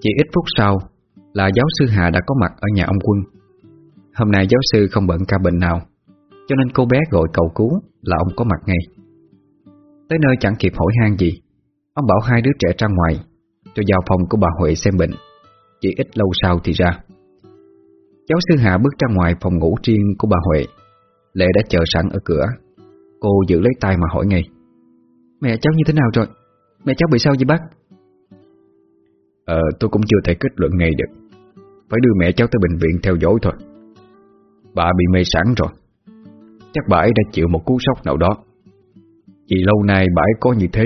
Chỉ ít phút sau Là giáo sư Hà đã có mặt ở nhà ông Quân. Hôm nay giáo sư không bận ca bệnh nào, Cho nên cô bé gọi cầu cứu Là ông có mặt ngay. Tới nơi chẳng kịp hỏi han gì, Ông bảo hai đứa trẻ ra ngoài Rồi vào phòng của bà Huệ xem bệnh, Chỉ ít lâu sau thì ra. Giáo sư Hà bước ra ngoài phòng ngủ riêng của bà Huệ, Lệ đã chờ sẵn ở cửa. Cô giữ lấy tay mà hỏi ngay, Mẹ cháu như thế nào rồi? Mẹ cháu bị sao vậy bác? Ờ tôi cũng chưa thể kết luận ngay được. Phải đưa mẹ cháu tới bệnh viện theo dõi thôi. Bà bị mê sẵn rồi. Chắc bà ấy đã chịu một cú sốc nào đó. Vì lâu nay bà ấy có như thế.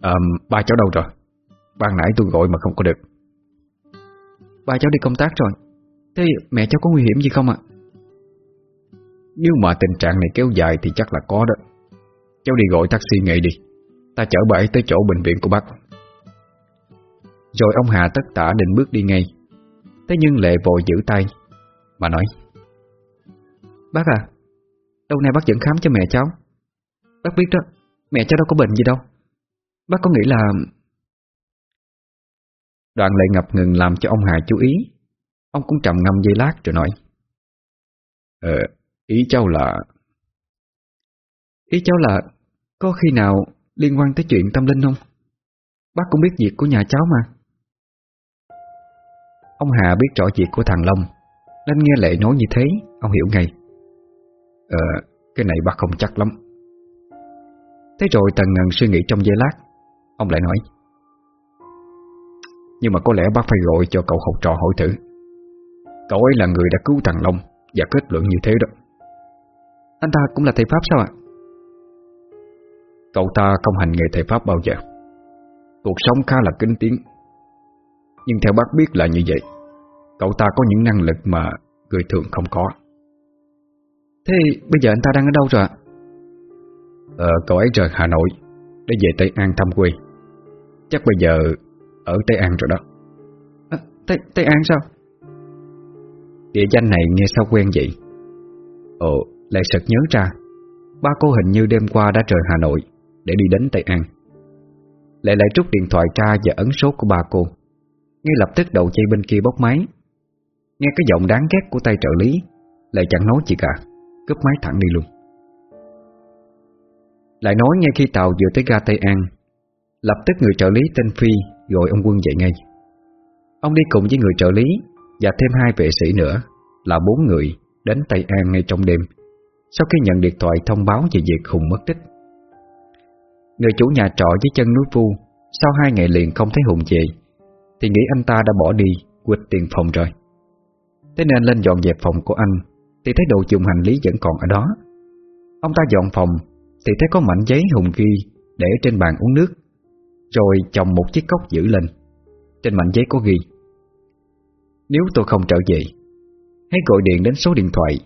À, Ba cháu đâu rồi? Ban nãy tôi gọi mà không có được. Ba cháu đi công tác rồi. Thế mẹ cháu có nguy hiểm gì không ạ? Nếu mà tình trạng này kéo dài Thì chắc là có đó. Cháu đi gọi taxi ngay đi. Ta chở bà ấy tới chỗ bệnh viện của bác. Rồi ông Hà tất tả định bước đi ngay. Thế nhưng Lệ vội giữ tay. Mà nói Bác à Lâu nay bác vẫn khám cho mẹ cháu? Bác biết đó Mẹ cháu đâu có bệnh gì đâu. Bác có nghĩ là Đoạn lệ ngập ngừng làm cho ông Hà chú ý. Ông cũng trầm ngâm giây lát rồi nói Ờ, ý cháu là Ý cháu là Có khi nào liên quan tới chuyện tâm linh không? Bác cũng biết việc của nhà cháu mà. Ông Hà biết rõ việc của thằng Long Nên nghe Lệ nói như thế Ông hiểu ngay. Ờ, cái này bác không chắc lắm. Thế rồi Tần Ngân suy nghĩ trong giây lát Ông lại nói Nhưng mà có lẽ bác phải gọi cho cậu học trò hỏi thử. Cậu ấy là người đã cứu thằng Long Và kết luận như thế đó. Anh ta cũng là thầy Pháp sao ạ? Cậu ta không hành nghề thầy Pháp bao giờ. Cuộc sống khá là kính tiếng. Nhưng theo bác biết là như vậy Cậu ta có những năng lực mà người thường không có Thế bây giờ anh ta đang ở đâu rồi ạ? Ờ, cậu ấy rời Hà Nội Để về Tây An thăm quê Chắc bây giờ ở Tây An rồi đó à, Tây, Tây An sao? Địa danh này nghe sao quen vậy? Ồ, lại sực nhớ ra Ba cô hình như đêm qua đã rời Hà Nội Để đi đến Tây An Lại lại rút điện thoại ra và ấn số của ba cô ngay lập tức đầu dây bên kia bốc máy. Nghe cái giọng đáng ghét của tay trợ lý, Lại chẳng nói gì cả, Cướp máy thẳng đi luôn. Lại nói ngay khi tàu vừa tới ga Tây An, Lập tức người trợ lý tên Phi Gọi ông Quân dậy ngay. Ông đi cùng với người trợ lý Và thêm hai vệ sĩ nữa, Là bốn người đến Tây An ngay trong đêm, Sau khi nhận điện thoại thông báo về việc Hùng mất tích. Người chủ nhà trọ với chân núi vu Sau hai ngày liền không thấy Hùng về thì nghĩ anh ta đã bỏ đi Quỵt tiền phòng rồi. Thế nên lên dọn dẹp phòng của anh, Thì thấy đồ dùng hành lý vẫn còn ở đó. Ông ta dọn phòng, Thì thấy có mảnh giấy Hùng ghi Để trên bàn uống nước, Rồi chồng một chiếc cốc giữ lên. Trên mảnh giấy có ghi, Nếu tôi không trở về, Hãy gọi điện đến số điện thoại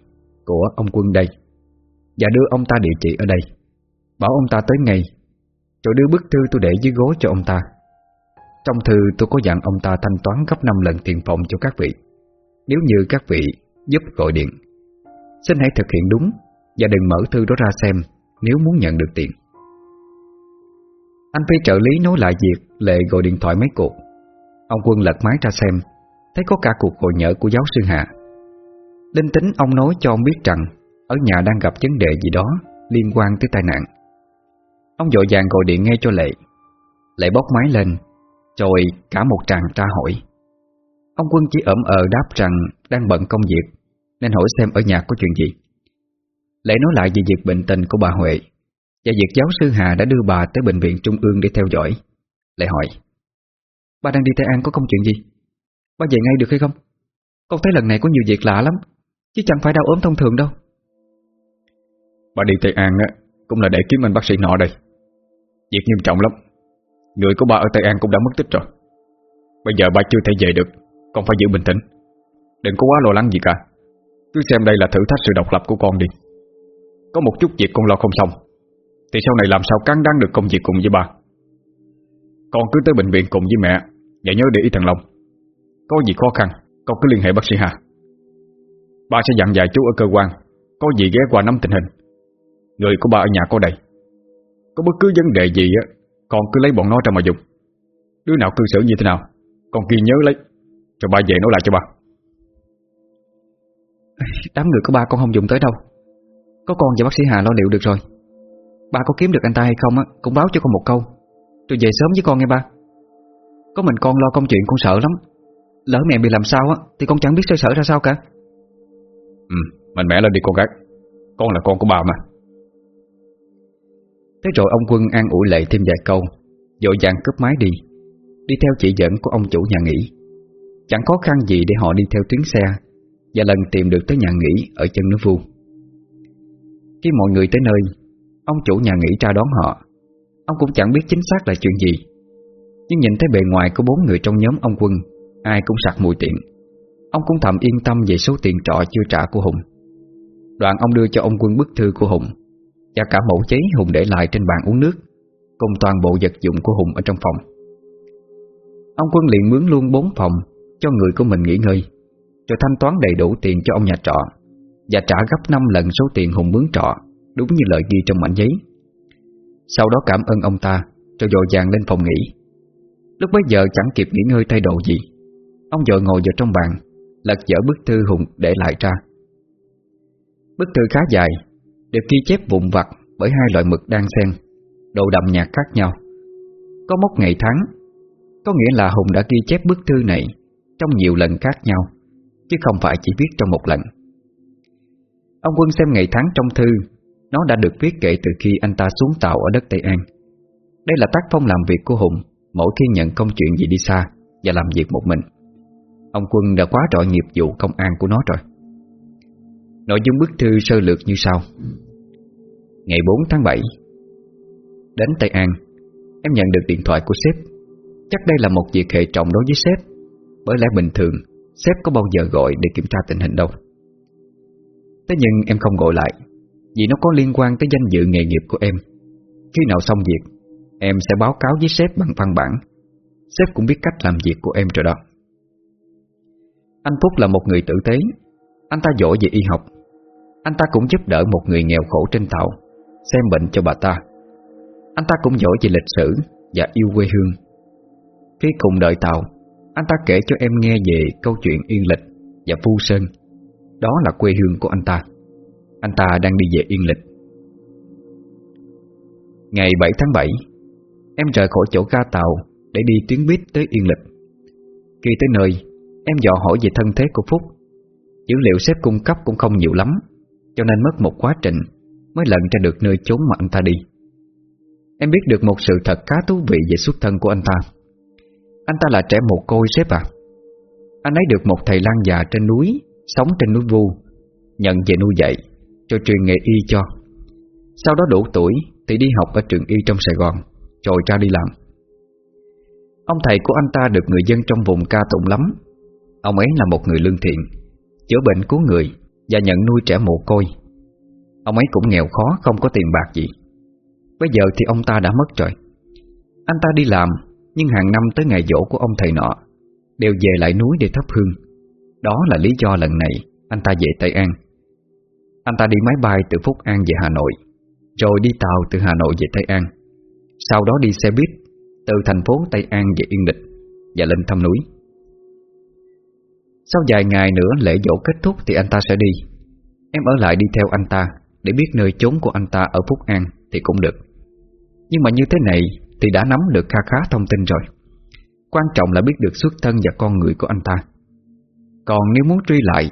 Của ông Quân đây, Và đưa ông ta địa chỉ ở đây. Bảo ông ta tới ngay, Rồi đưa bức thư tôi để dưới gối cho ông ta. Trong thư, tôi có dặn ông ta thanh toán gấp 5 lần tiền phòng cho các vị. Nếu như các vị giúp gọi điện, Xin hãy thực hiện đúng Và đừng mở thư đó ra xem Nếu muốn nhận được tiền. Anh Phi trợ lý nói lại việc Lệ gọi điện thoại mấy cuộc. Ông Quân lật máy ra xem, Thấy có cả cuộc gọi nhỡ của giáo sư Hạ. Linh tính ông nói cho ông biết rằng Ở nhà đang gặp vấn đề gì đó Liên quan tới tai nạn. Ông dội vàng gọi điện ngay cho Lệ. Lệ bóc máy lên rồi cả một tràng tra hỏi. Ông Quân chỉ ẩm ờ đáp rằng Đang bận công việc, Nên hỏi xem ở nhà có chuyện gì. Lại nói lại về việc bệnh tình của bà Huệ, Và việc giáo sư Hà đã đưa bà Tới bệnh viện trung ương để theo dõi. Lại hỏi, Bà đang đi Tây An có công chuyện gì? Bà về ngay được hay không? Con thấy lần này có nhiều việc lạ lắm, Chứ chẳng phải đau ốm thông thường đâu. Bà đi Tây An á, Cũng là để kiếm anh bác sĩ nọ đây. Việc nghiêm trọng lắm Người của ba ở Tây An cũng đã mất tích rồi. Bây giờ ba chưa thể về được Con phải giữ bình tĩnh. Đừng có quá lo lắng gì cả. Cứ xem đây là thử thách sự độc lập của con đi. Có một chút việc con lo không xong. Thì sau này làm sao cắn đáng được công việc cùng với ba? Con cứ tới bệnh viện cùng với mẹ Và nhớ để ý thằng Long. Có gì khó khăn, Con cứ liên hệ bác sĩ Hà. Ba sẽ dặn dạy chú ở cơ quan, Có gì ghé qua nắm tình hình. Người của ba ở nhà có đây Có bất cứ vấn đề gì á con cứ lấy bọn nó ra mà dùng. Đứa nào cư xử như thế nào Con ghi nhớ lấy. Cho ba về nói lại cho ba. Đám người của ba con không dùng tới đâu. Có con và bác sĩ Hà lo liệu được rồi. Ba có kiếm được anh ta hay không á Cũng báo cho con một câu. Rồi về sớm với con nghe ba. Có mình con lo công chuyện con sợ lắm. Lỡ mẹ bị làm sao á Thì con chẳng biết xoay sở ra sao cả. Ừ, mạnh mẽ lên đi con gái. Con là con của bà mà Thế rồi ông Quân an ủi lệ thêm vài câu Dội dàng cướp máy đi. Đi theo chỉ dẫn của ông chủ nhà nghỉ. Chẳng khó khăn gì để họ đi theo tuyến xe Và lần tìm được tới nhà nghỉ Ở chân núi vu. Khi mọi người tới nơi, Ông chủ nhà nghỉ ra đón họ. Ông cũng chẳng biết chính xác là chuyện gì, Nhưng nhìn thấy bề ngoài của bốn người trong nhóm ông Quân, Ai cũng sặc mùi tiện. Ông cũng thầm yên tâm về số tiền trọ chưa trả của Hùng. Đoạn ông đưa cho ông Quân bức thư của Hùng. Và cả mẫu giấy Hùng để lại trên bàn uống nước, Cùng toàn bộ vật dụng của Hùng ở trong phòng. Ông Quân liền mướn luôn bốn phòng Cho người của mình nghỉ ngơi, Rồi thanh toán đầy đủ tiền cho ông nhà trọ, Và trả gấp 5 lần số tiền Hùng mướn trọ, Đúng như lời ghi trong mảnh giấy. Sau đó cảm ơn ông ta, Rồi dội vàng lên phòng nghỉ. Lúc bấy giờ chẳng kịp nghỉ ngơi thay đồ gì, Ông dội ngồi vào trong bàn, Lật dở bức thư Hùng để lại ra. Bức thư khá dài đều ghi chép vụn vặt Bởi hai loại mực đang xen, Độ đậm nhạt khác nhau. Có mốc ngày tháng, Có nghĩa là Hùng đã ghi chép bức thư này Trong nhiều lần khác nhau, Chứ không phải chỉ viết trong một lần. Ông Quân xem ngày tháng trong thư, Nó đã được viết kể từ khi anh ta xuống tàu ở đất Tây An. Đây là tác phong làm việc của Hùng Mỗi khi nhận công chuyện gì đi xa Và làm việc một mình. Ông Quân đã quá trọi nghiệp vụ công an của nó rồi. Nội dung bức thư sơ lược như sau. Ngày 4 tháng 7 Đến Tây An, Em nhận được điện thoại của sếp. Chắc đây là một việc hệ trọng đối với sếp. Bởi lẽ bình thường, Sếp có bao giờ gọi để kiểm tra tình hình đâu. Thế nhưng em không gọi lại, Vì nó có liên quan tới danh dự nghề nghiệp của em. Khi nào xong việc, Em sẽ báo cáo với sếp bằng văn bản. Sếp cũng biết cách làm việc của em rồi đó. Anh Phúc là một người tử tế. Anh ta giỏi về y học. Anh ta cũng giúp đỡ một người nghèo khổ trên tàu, Xem bệnh cho bà ta. Anh ta cũng giỏi về lịch sử Và yêu quê hương. Khi cùng đợi tàu, Anh ta kể cho em nghe về câu chuyện Yên Lịch Và Phu Sơn. Đó là quê hương của anh ta. Anh ta đang đi về Yên Lịch. Ngày 7 tháng 7 Em rời khỏi chỗ ga tàu Để đi tuyến buýt tới Yên Lịch. Khi tới nơi, Em dò hỏi về thân thế của Phúc. Dữ liệu sếp cung cấp cũng không nhiều lắm. Cho nên mất một quá trình Mới lần ra được nơi trốn mà anh ta đi. Em biết được một sự thật khá thú vị Về xuất thân của anh ta. Anh ta là trẻ mồ côi sếp à. Anh ấy được một thầy lang già trên núi, Sống trên núi vu, Nhận về nuôi dạy, Cho truyền nghề y cho. Sau đó đủ tuổi thì đi học ở trường y trong Sài Gòn, Rồi ra đi làm. Ông thầy của anh ta được người dân trong vùng ca tụng lắm. Ông ấy là một người lương thiện, Chữa bệnh cứu người và nhận nuôi trẻ mồ côi. Ông ấy cũng nghèo khó, không có tiền bạc gì. Bây giờ thì ông ta đã mất rồi. Anh ta đi làm, Nhưng hàng năm tới ngày dỗ của ông thầy nọ, Đều về lại núi để thắp hương. Đó là lý do lần này Anh ta về Tây An. Anh ta đi máy bay từ Phúc An về Hà Nội, Rồi đi tàu từ Hà Nội về Tây An. Sau đó đi xe buýt Từ thành phố Tây An về Yên Định Và lên thăm núi. Sau vài ngày nữa lễ dỗ kết thúc Thì anh ta sẽ đi. Em ở lại đi theo anh ta, Để biết nơi chốn của anh ta ở Phúc An Thì cũng được. Nhưng mà như thế này Thì đã nắm được kha khá thông tin rồi. Quan trọng là biết được xuất thân và con người của anh ta. Còn nếu muốn truy lại,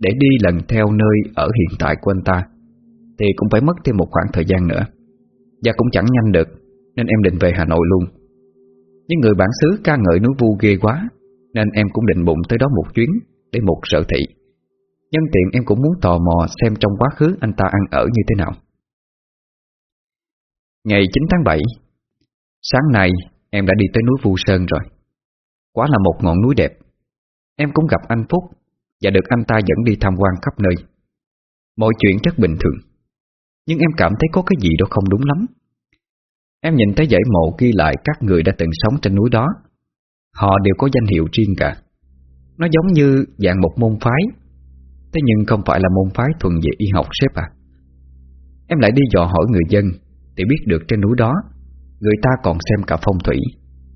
Để đi lần theo nơi ở hiện tại của anh ta, Thì cũng phải mất thêm một khoảng thời gian nữa. Và cũng chẳng nhanh được, Nên em định về Hà Nội luôn. Nhưng người bản xứ ca ngợi núi vu ghê quá. Nên em cũng định bụng tới đó một chuyến, Để một sở thị. Nhân tiện em cũng muốn tò mò xem trong quá khứ anh ta ăn ở như thế nào. Ngày 9 tháng 7 Sáng nay em đã đi tới núi Vu Sơn rồi. Quá là một ngọn núi đẹp. Em cũng gặp anh Phúc Và được anh ta dẫn đi tham quan khắp nơi. Mọi chuyện rất bình thường, Nhưng em cảm thấy có cái gì đó không đúng lắm. Em nhìn thấy dãy mộ ghi lại các người đã từng sống trên núi đó. Họ đều có danh hiệu riêng cả. Nó giống như dạng một môn phái. Thế nhưng không phải là môn phái thuần về y học sếp à. Em lại đi dò hỏi người dân, Thì biết được trên núi đó, Người ta còn xem cả phong thủy,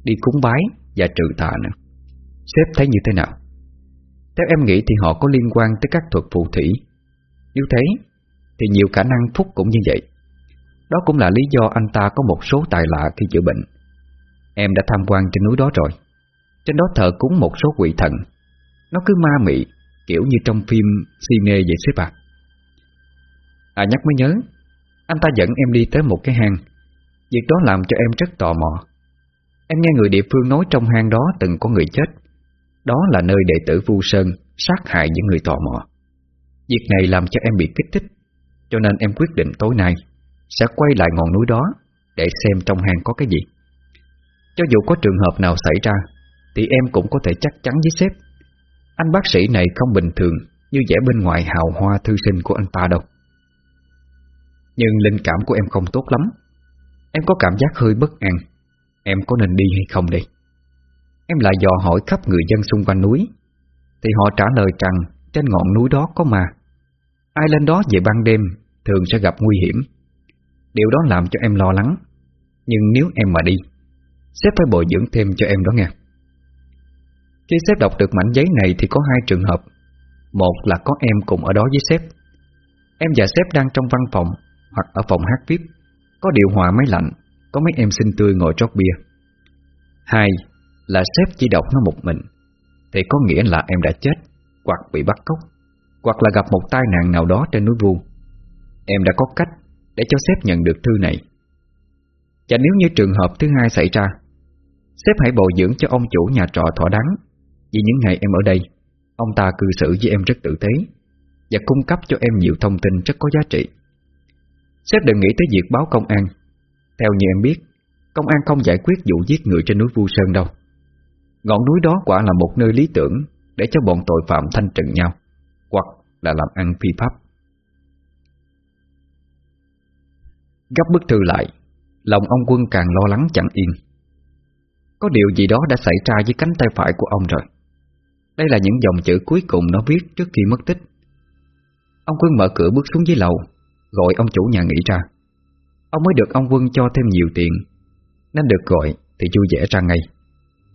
Đi cúng bái và trừ tà nữa. Sếp thấy như thế nào? Theo em nghĩ thì họ có liên quan tới các thuật phù thủy. Nếu thế, Thì nhiều khả năng Phúc cũng như vậy. Đó cũng là lý do anh ta có một số tài lạ khi chữa bệnh. Em đã tham quan trên núi đó rồi. Trên đó thờ cúng một số quỷ thần. Nó cứ ma mị, Kiểu như trong phim cine vậy xếp à. À nhắc mới nhớ, Anh ta dẫn em đi tới một cái hang. Việc đó làm cho em rất tò mò. Em nghe người địa phương nói trong hang đó từng có người chết. Đó là nơi đệ tử Vu Sơn sát hại những người tò mò. Việc này làm cho em bị kích thích, Cho nên em quyết định tối nay Sẽ quay lại ngọn núi đó Để xem trong hang có cái gì. Cho dù có trường hợp nào xảy ra thì em cũng có thể chắc chắn với sếp. Anh bác sĩ này không bình thường, Như vẻ bên ngoài hào hoa thư sinh của anh ta đâu. Nhưng linh cảm của em không tốt lắm. Em có cảm giác hơi bất an. Em có nên đi hay không đây? Em lại dò hỏi khắp người dân xung quanh núi. Thì họ trả lời rằng, Trên ngọn núi đó có ma. Ai lên đó về ban đêm, Thường sẽ gặp nguy hiểm. Điều đó làm cho em lo lắng. Nhưng nếu em mà đi, Sếp phải bồi dưỡng thêm cho em đó nghe. Khi sếp đọc được mảnh giấy này Thì có hai trường hợp. Một là có em cùng ở đó với sếp. Em và sếp đang trong văn phòng Hoặc ở phòng hát VIP. Có điều hòa máy lạnh, Có mấy em xinh tươi ngồi trót bia. Hai là sếp chỉ đọc nó một mình, Thì có nghĩa là em đã chết Hoặc bị bắt cóc, Hoặc là gặp một tai nạn nào đó trên núi vuông Em đã có cách Để cho sếp nhận được thư này. Và nếu như trường hợp thứ hai xảy ra, Sếp hãy bồi dưỡng cho ông chủ nhà trọ thỏa đáng. Vì những ngày em ở đây, Ông ta cư xử với em rất tử tế Và cung cấp cho em nhiều thông tin rất có giá trị. Sếp đừng nghĩ tới việc báo công an. Theo như em biết, Công an không giải quyết vụ giết người trên núi Vu Sơn đâu. Ngọn núi đó quả là một nơi lý tưởng Để cho bọn tội phạm thanh trừng nhau, Hoặc là làm ăn phi pháp. Gấp bức thư lại, Lòng ông quân càng lo lắng chẳng yên. Có điều gì đó đã xảy ra với cánh tay phải của ông rồi. Đây là những dòng chữ cuối cùng nó viết trước khi mất tích. Ông quân mở cửa bước xuống dưới lầu Gọi ông chủ nhà nghỉ ra. Ông mới được ông quân cho thêm nhiều tiền Nên được gọi thì vui vẻ ra ngay.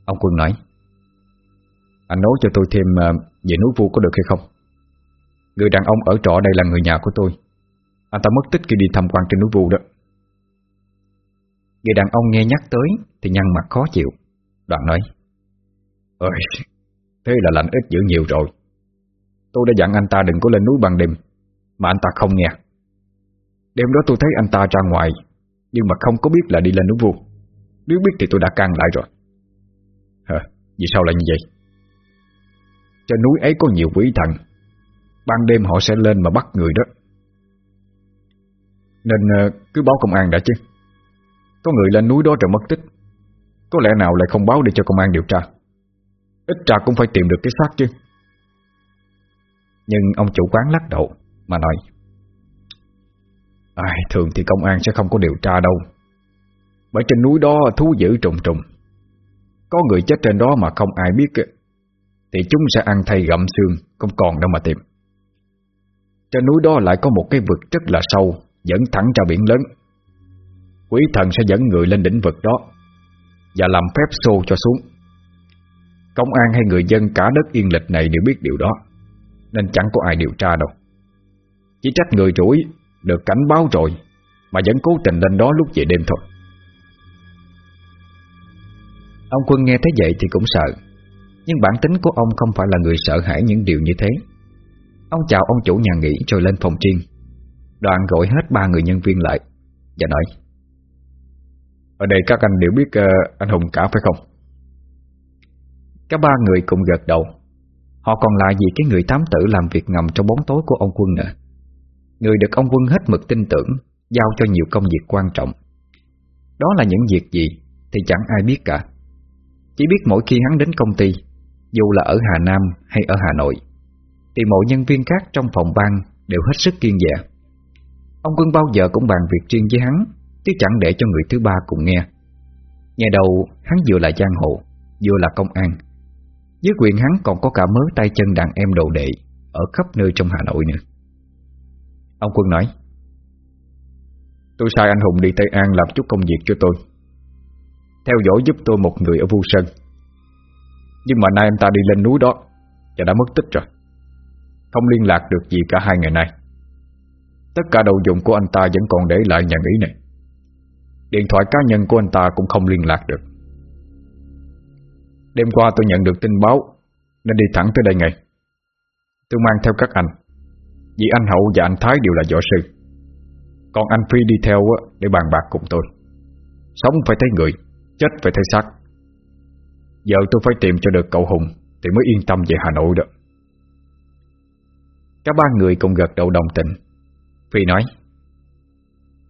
Ông quân nói Anh nói cho tôi thêm ờ, về núi vu có được hay không? Người đàn ông ở trọ đây là người nhà của tôi. Anh ta mất tích khi đi tham quan trên núi vu đó. Người đàn ông nghe nhắc tới Thì nhăn mặt khó chịu Đoạn nói Ơi, thế là lạnh ít dữ nhiều rồi. Tôi đã dặn anh ta đừng có lên núi ban đêm Mà anh ta không nghe. Đêm đó tôi thấy anh ta ra ngoài Nhưng mà không có biết là đi lên núi vuông. Nếu biết thì tôi đã can lại rồi. Hả, vì sao lại như vậy? Trên núi ấy có nhiều quỷ thần. Ban đêm họ sẽ lên mà bắt người đó. Nên ờ, cứ báo công an đã chứ. Có người lên núi đó rồi mất tích. Có lẽ nào lại không báo để cho công an điều tra? Ít ra cũng phải tìm được cái xác chứ. Nhưng ông chủ quán lắc đầu Mà nói Ai, Thường thì công an sẽ không có điều tra đâu. Bởi trên núi đó thú dữ trùng trùng. Có người chết trên đó mà không ai biết Thì chúng sẽ ăn thay gặm xương Không còn đâu mà tìm. Trên núi đó lại có một cái vực rất là sâu Dẫn thẳng ra biển lớn. Quý thần sẽ dẫn người lên đỉnh vực đó Và làm phép xô cho xuống. Công an hay người dân cả đất yên lịch này đều biết điều đó Nên chẳng có ai điều tra đâu. Chỉ trách người rủi Được cảnh báo rồi Mà vẫn cố tình lên đó lúc về đêm thôi. Ông quân nghe thấy vậy thì cũng sợ Nhưng bản tính của ông không phải là người sợ hãi những điều như thế. Ông chào ông chủ nhà nghỉ rồi lên phòng riêng. Đoàn gọi hết ba người nhân viên lại Và nói Ở đây các anh đều biết uh, anh Hùng cả phải không? Cả ba người cùng gật đầu. Họ còn lại vì cái người thám tử làm việc ngầm trong bóng tối của ông quân nữa. Người được ông quân hết mực tin tưởng, Giao cho nhiều công việc quan trọng. Đó là những việc gì Thì chẳng ai biết cả. Chỉ biết mỗi khi hắn đến công ty, Dù là ở Hà Nam hay ở Hà Nội, Thì mọi nhân viên khác trong phòng ban Đều hết sức kiên dạ Ông quân bao giờ cũng bàn việc riêng với hắn, Chứ chẳng để cho người thứ ba cùng nghe. Ngày đầu hắn vừa là giang hồ, Vừa là công an dưới quyền hắn còn có cả mớ tay chân đàn em đồ đệ Ở khắp nơi trong Hà Nội nữa. Ông Quân nói, Tôi sai anh Hùng đi Tây An làm chút công việc cho tôi. Theo dõi giúp tôi một người ở Vu Sơn. Nhưng mà nay anh ta đi lên núi đó Và đã mất tích rồi. Không liên lạc được gì cả hai ngày nay. Tất cả đồ dụng của anh ta vẫn còn để lại nhà nghỉ này. Điện thoại cá nhân của anh ta cũng không liên lạc được. Đêm qua tôi nhận được tin báo, Nên đi thẳng tới đây ngay. Tôi mang theo các anh, Vì anh Hậu và anh Thái đều là võ sư. Còn anh Phi đi theo để bàn bạc cùng tôi. Sống phải thấy người, Chết phải thấy xác. Giờ tôi phải tìm cho được cậu Hùng, Thì mới yên tâm về Hà Nội được Cả ba người cùng gật đầu đồng tình. Phi nói,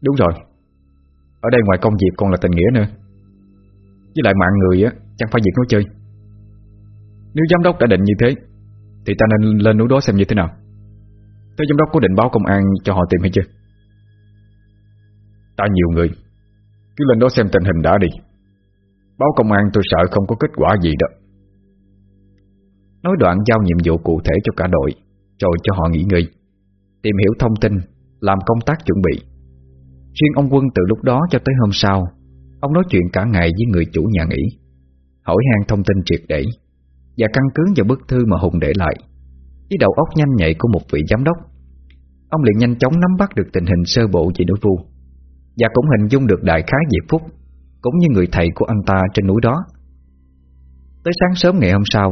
Đúng rồi. Ở đây ngoài công việc còn là tình nghĩa nữa. Với lại mạng người á Chẳng phải việc nói chơi. Nếu giám đốc đã định như thế, Thì ta nên lên núi đó xem như thế nào. Thế giám đốc có định báo công an cho họ tìm hay chưa? Ta nhiều người. Cứ lên đó xem tình hình đã đi. Báo công an tôi sợ không có kết quả gì đó. Nói đoạn giao nhiệm vụ cụ thể cho cả đội, Rồi cho họ nghỉ ngơi. Tìm hiểu thông tin, Làm công tác chuẩn bị. Riêng ông Quân từ lúc đó cho tới hôm sau, Ông nói chuyện cả ngày với người chủ nhà nghỉ. Hỏi han thông tin triệt để, Và căn cứ vào bức thư mà Hùng để lại Với đầu óc nhanh nhạy của một vị giám đốc. Ông liền nhanh chóng nắm bắt được tình hình sơ bộ về đối vu Và cũng hình dung được đại khái về Phúc, Cũng như người thầy của anh ta trên núi đó. Tới sáng sớm ngày hôm sau,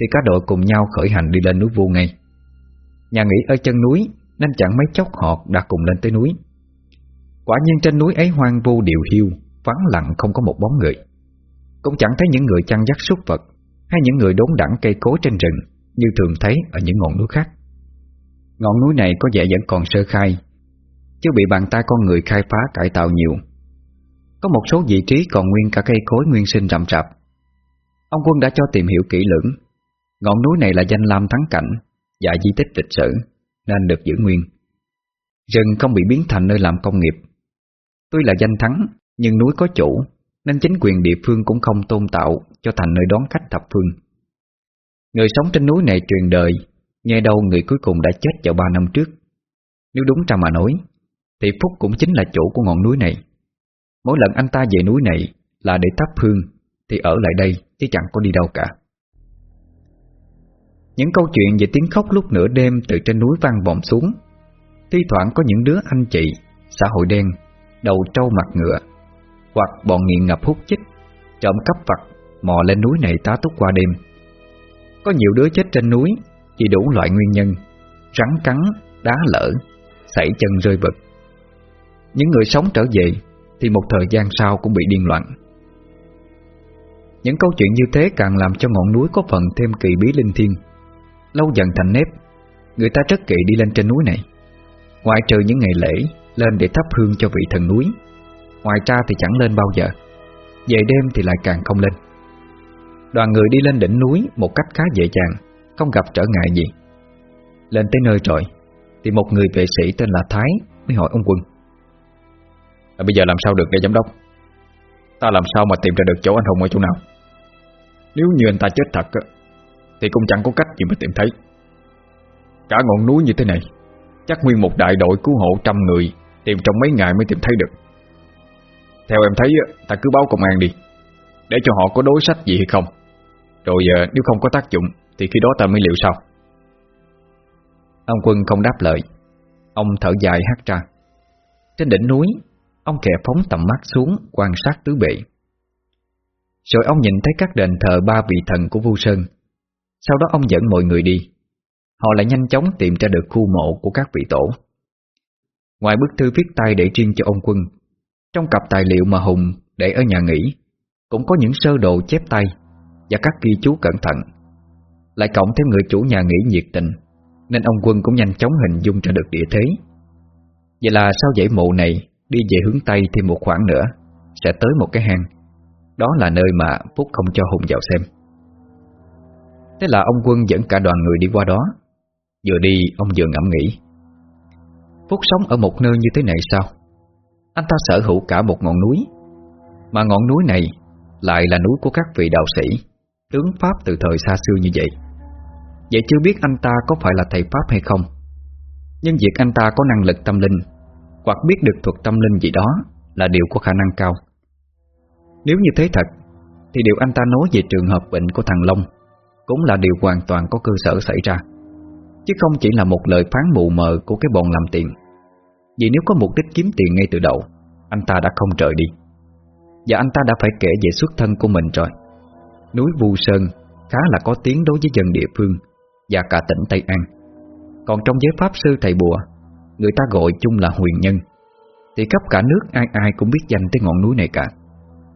Thì cả đội cùng nhau khởi hành đi lên núi vu ngay. Nhà nghỉ ở chân núi, Nên chẳng mấy chốc họ đã cùng lên tới núi. Quả nhiên trên núi ấy hoang vu điều hiu, Vắng lặng không có một bóng người. Cũng chẳng thấy những người chăn dắt súc vật Hay những người đốn đẳng cây cối trên rừng Như thường thấy ở những ngọn núi khác. Ngọn núi này có vẻ vẫn còn sơ khai Chưa bị bàn tay con người khai phá cải tạo nhiều. Có một số vị trí còn nguyên cả cây cối nguyên sinh rậm rạp. Ông Quân đã cho tìm hiểu kỹ lưỡng, Ngọn núi này là danh lam thắng cảnh Và di tích lịch sử, Nên được giữ nguyên. Rừng không bị biến thành nơi làm công nghiệp. Tuy là danh thắng, Nhưng núi có chủ nên chính quyền địa phương cũng không tôn tạo Cho thành nơi đón khách thập phương. Người sống trên núi này truyền đời, Nghe đâu người cuối cùng đã chết vào ba năm trước. Nếu đúng ra mà nói, Thì Phúc cũng chính là chủ của ngọn núi này. Mỗi lần anh ta về núi này Là để thắp hương, Thì ở lại đây chứ chẳng có đi đâu cả. Những câu chuyện về tiếng khóc lúc nửa đêm Từ trên núi vang vọng xuống. Thi thoảng có những đứa anh chị, Xã hội đen, Đầu trâu mặt ngựa hoặc bọn nghiện ngập hút chích Trộm cắp vặt Mò lên núi này tá túc qua đêm. Có nhiều đứa chết trên núi Vì đủ loại nguyên nhân Rắn cắn, đá lở Xảy chân rơi vật Những người sống trở về Thì một thời gian sau cũng bị điên loạn. Những câu chuyện như thế càng làm cho ngọn núi có phần thêm kỳ bí linh thiêng. Lâu dần thành nếp Người ta rất kỵ đi lên trên núi này. Ngoại trừ những ngày lễ Lên để thắp hương cho vị thần núi. Ngoài ra thì chẳng lên bao giờ. Về đêm thì lại càng không lên. Đoàn người đi lên đỉnh núi Một cách khá dễ dàng Không gặp trở ngại gì. Lên tới nơi rồi Thì một người vệ sĩ tên là Thái Mới hỏi ông Quân. À, Bây giờ làm sao được để giám đốc? Ta làm sao mà tìm ra được chỗ anh Hùng ở chỗ nào? Nếu như anh ta chết thật Thì cũng chẳng có cách gì mà tìm thấy. Cả ngọn núi như thế này Chắc nguyên một đại đội cứu hộ trăm người Tìm trong mấy ngày mới tìm thấy được. Theo em thấy Ta cứ báo công an đi, Để cho họ có đối sách gì hay không. Rồi ờ, nếu không có tác dụng, Thì khi đó ta mới liệu sao Ông quân không đáp lời. Ông thở dài hát ra. Trên đỉnh núi, Ông kẻ phóng tầm mắt xuống, Quan sát tứ bệ. Rồi ông nhìn thấy các đền thờ ba vị thần của Vu Sơn. Sau đó ông dẫn mọi người đi. Họ lại nhanh chóng tìm ra được khu mộ của các vị tổ. Ngoài bức thư viết tay để riêng cho ông quân trong cặp tài liệu mà Hùng để ở nhà nghỉ, Cũng có những sơ đồ chép tay Và các ghi chú cẩn thận. Lại cộng thêm người chủ nhà nghỉ nhiệt tình, Nên ông quân cũng nhanh chóng hình dung ra được địa thế. Vậy là sau dãy mộ này, Đi về hướng Tây thêm một khoảng nữa, Sẽ tới một cái hang. Đó là nơi mà Phúc không cho Hùng vào xem. Thế là ông quân dẫn cả đoàn người đi qua đó. Vừa đi, ông vừa ngẫm nghĩ. Phúc sống ở một nơi như thế này sao? Anh ta sở hữu cả một ngọn núi. Mà ngọn núi này Lại là núi của các vị đạo sĩ, Tướng Pháp từ thời xa xưa như vậy. Vậy chưa biết anh ta có phải là thầy Pháp hay không. Nhưng việc anh ta có năng lực tâm linh, Hoặc biết được thuật tâm linh gì đó, Là điều có khả năng cao. Nếu như thế thật, Thì điều anh ta nói về trường hợp bệnh của thằng Long Cũng là điều hoàn toàn có cơ sở xảy ra. Chứ không chỉ là một lời phán mù mờ của cái bọn làm tiền. Vì nếu có mục đích kiếm tiền ngay từ đầu, Anh ta đã không trời đi. Và anh ta đã phải kể về xuất thân của mình rồi. Núi Vu Sơn khá là có tiếng đối với dân địa phương Và cả tỉnh Tây An. Còn trong giới pháp sư thầy bùa, Người ta gọi chung là huyền nhân. Thì khắp cả nước ai ai cũng biết danh tới ngọn núi này cả.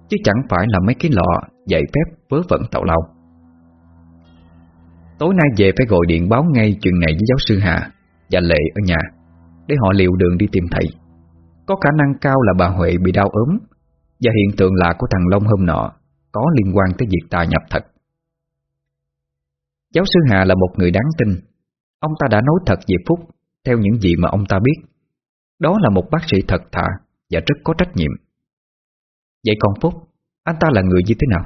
Chứ chẳng phải là mấy cái lọ dạy phép vớ vẩn tàu lao. Tối nay về phải gọi điện báo ngay chuyện này với giáo sư Hà Và Lệ ở nhà. Để họ liệu đường đi tìm thầy. Có khả năng cao là bà Huệ bị đau ốm, Và hiện tượng lạ của thằng Long hôm nọ Có liên quan tới việc tà nhập thật. Giáo sư Hà là một người đáng tin. Ông ta đã nói thật về Phúc, Theo những gì mà ông ta biết. Đó là một bác sĩ thật thà Và rất có trách nhiệm. Vậy còn Phúc, Anh ta là người như thế nào?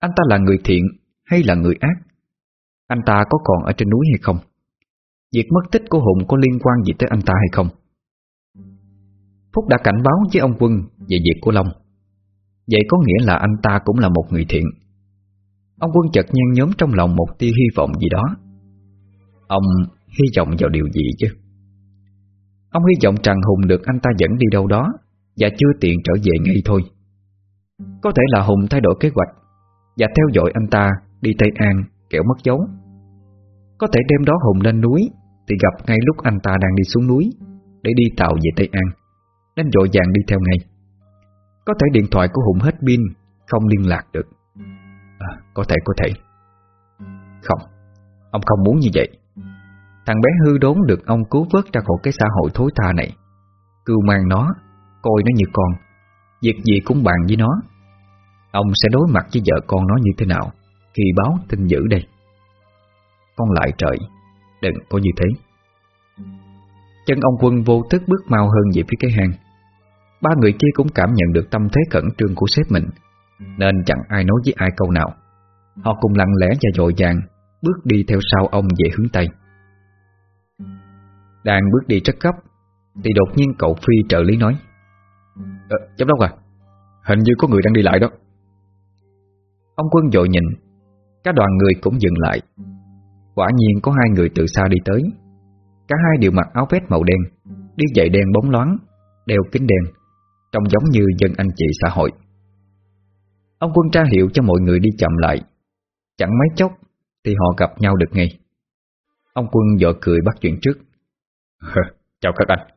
Anh ta là người thiện hay là người ác? Anh ta có còn ở trên núi hay không? Việc mất tích của Hùng có liên quan gì tới anh ta hay không? Phúc đã cảnh báo với ông Quân Về việc của Long. Vậy có nghĩa là anh ta cũng là một người thiện. Ông Quân chợt nhen nhóm trong lòng một tia hy vọng gì đó. Ông hy vọng vào điều gì chứ? Ông hy vọng rằng Hùng được anh ta dẫn đi đâu đó Và chưa tiện trở về ngay thôi. Có thể là Hùng thay đổi kế hoạch Và theo dõi anh ta đi Tây An kẻo mất dấu. Có thể đêm đó Hùng lên núi Thì gặp ngay lúc anh ta đang đi xuống núi Để đi tàu về Tây An Nên dội vàng đi theo ngay. Có thể điện thoại của Hùng hết pin Không liên lạc được. À, Có thể có thể. Không Ông không muốn như vậy. Thằng bé hư đốn được ông cứu vớt ra khỏi cái xã hội thối tha này. Cưu mang nó Coi nó như con Việc gì cũng bàn với nó. Ông sẽ đối mặt với vợ con nó như thế nào Khi báo tin dữ đây? Con lại trời. Đừng có như thế. Chân ông quân vô thức bước mau hơn về phía cái hang. Ba người kia cũng cảm nhận được tâm thế cẩn trương của sếp mình Nên chẳng ai nói với ai câu nào. Họ cùng lặng lẽ và dội vàng Bước đi theo sau ông về hướng Tây. Đang bước đi rất gấp Thì đột nhiên cậu Phi trợ lý nói à, Giám đốc à Hình như có người đang đi lại đó. Ông quân dội nhìn Cả đoàn người cũng dừng lại. Quả nhiên có hai người từ xa đi tới. Cả hai đều mặc áo vest màu đen Đi giày đen bóng loáng Đeo kính đen Trông giống như dân anh chị xã hội. Ông quân tra hiệu cho mọi người đi chậm lại. Chẳng mấy chốc Thì họ gặp nhau được ngay. Ông quân vợ cười bắt chuyện trước. Chào các anh.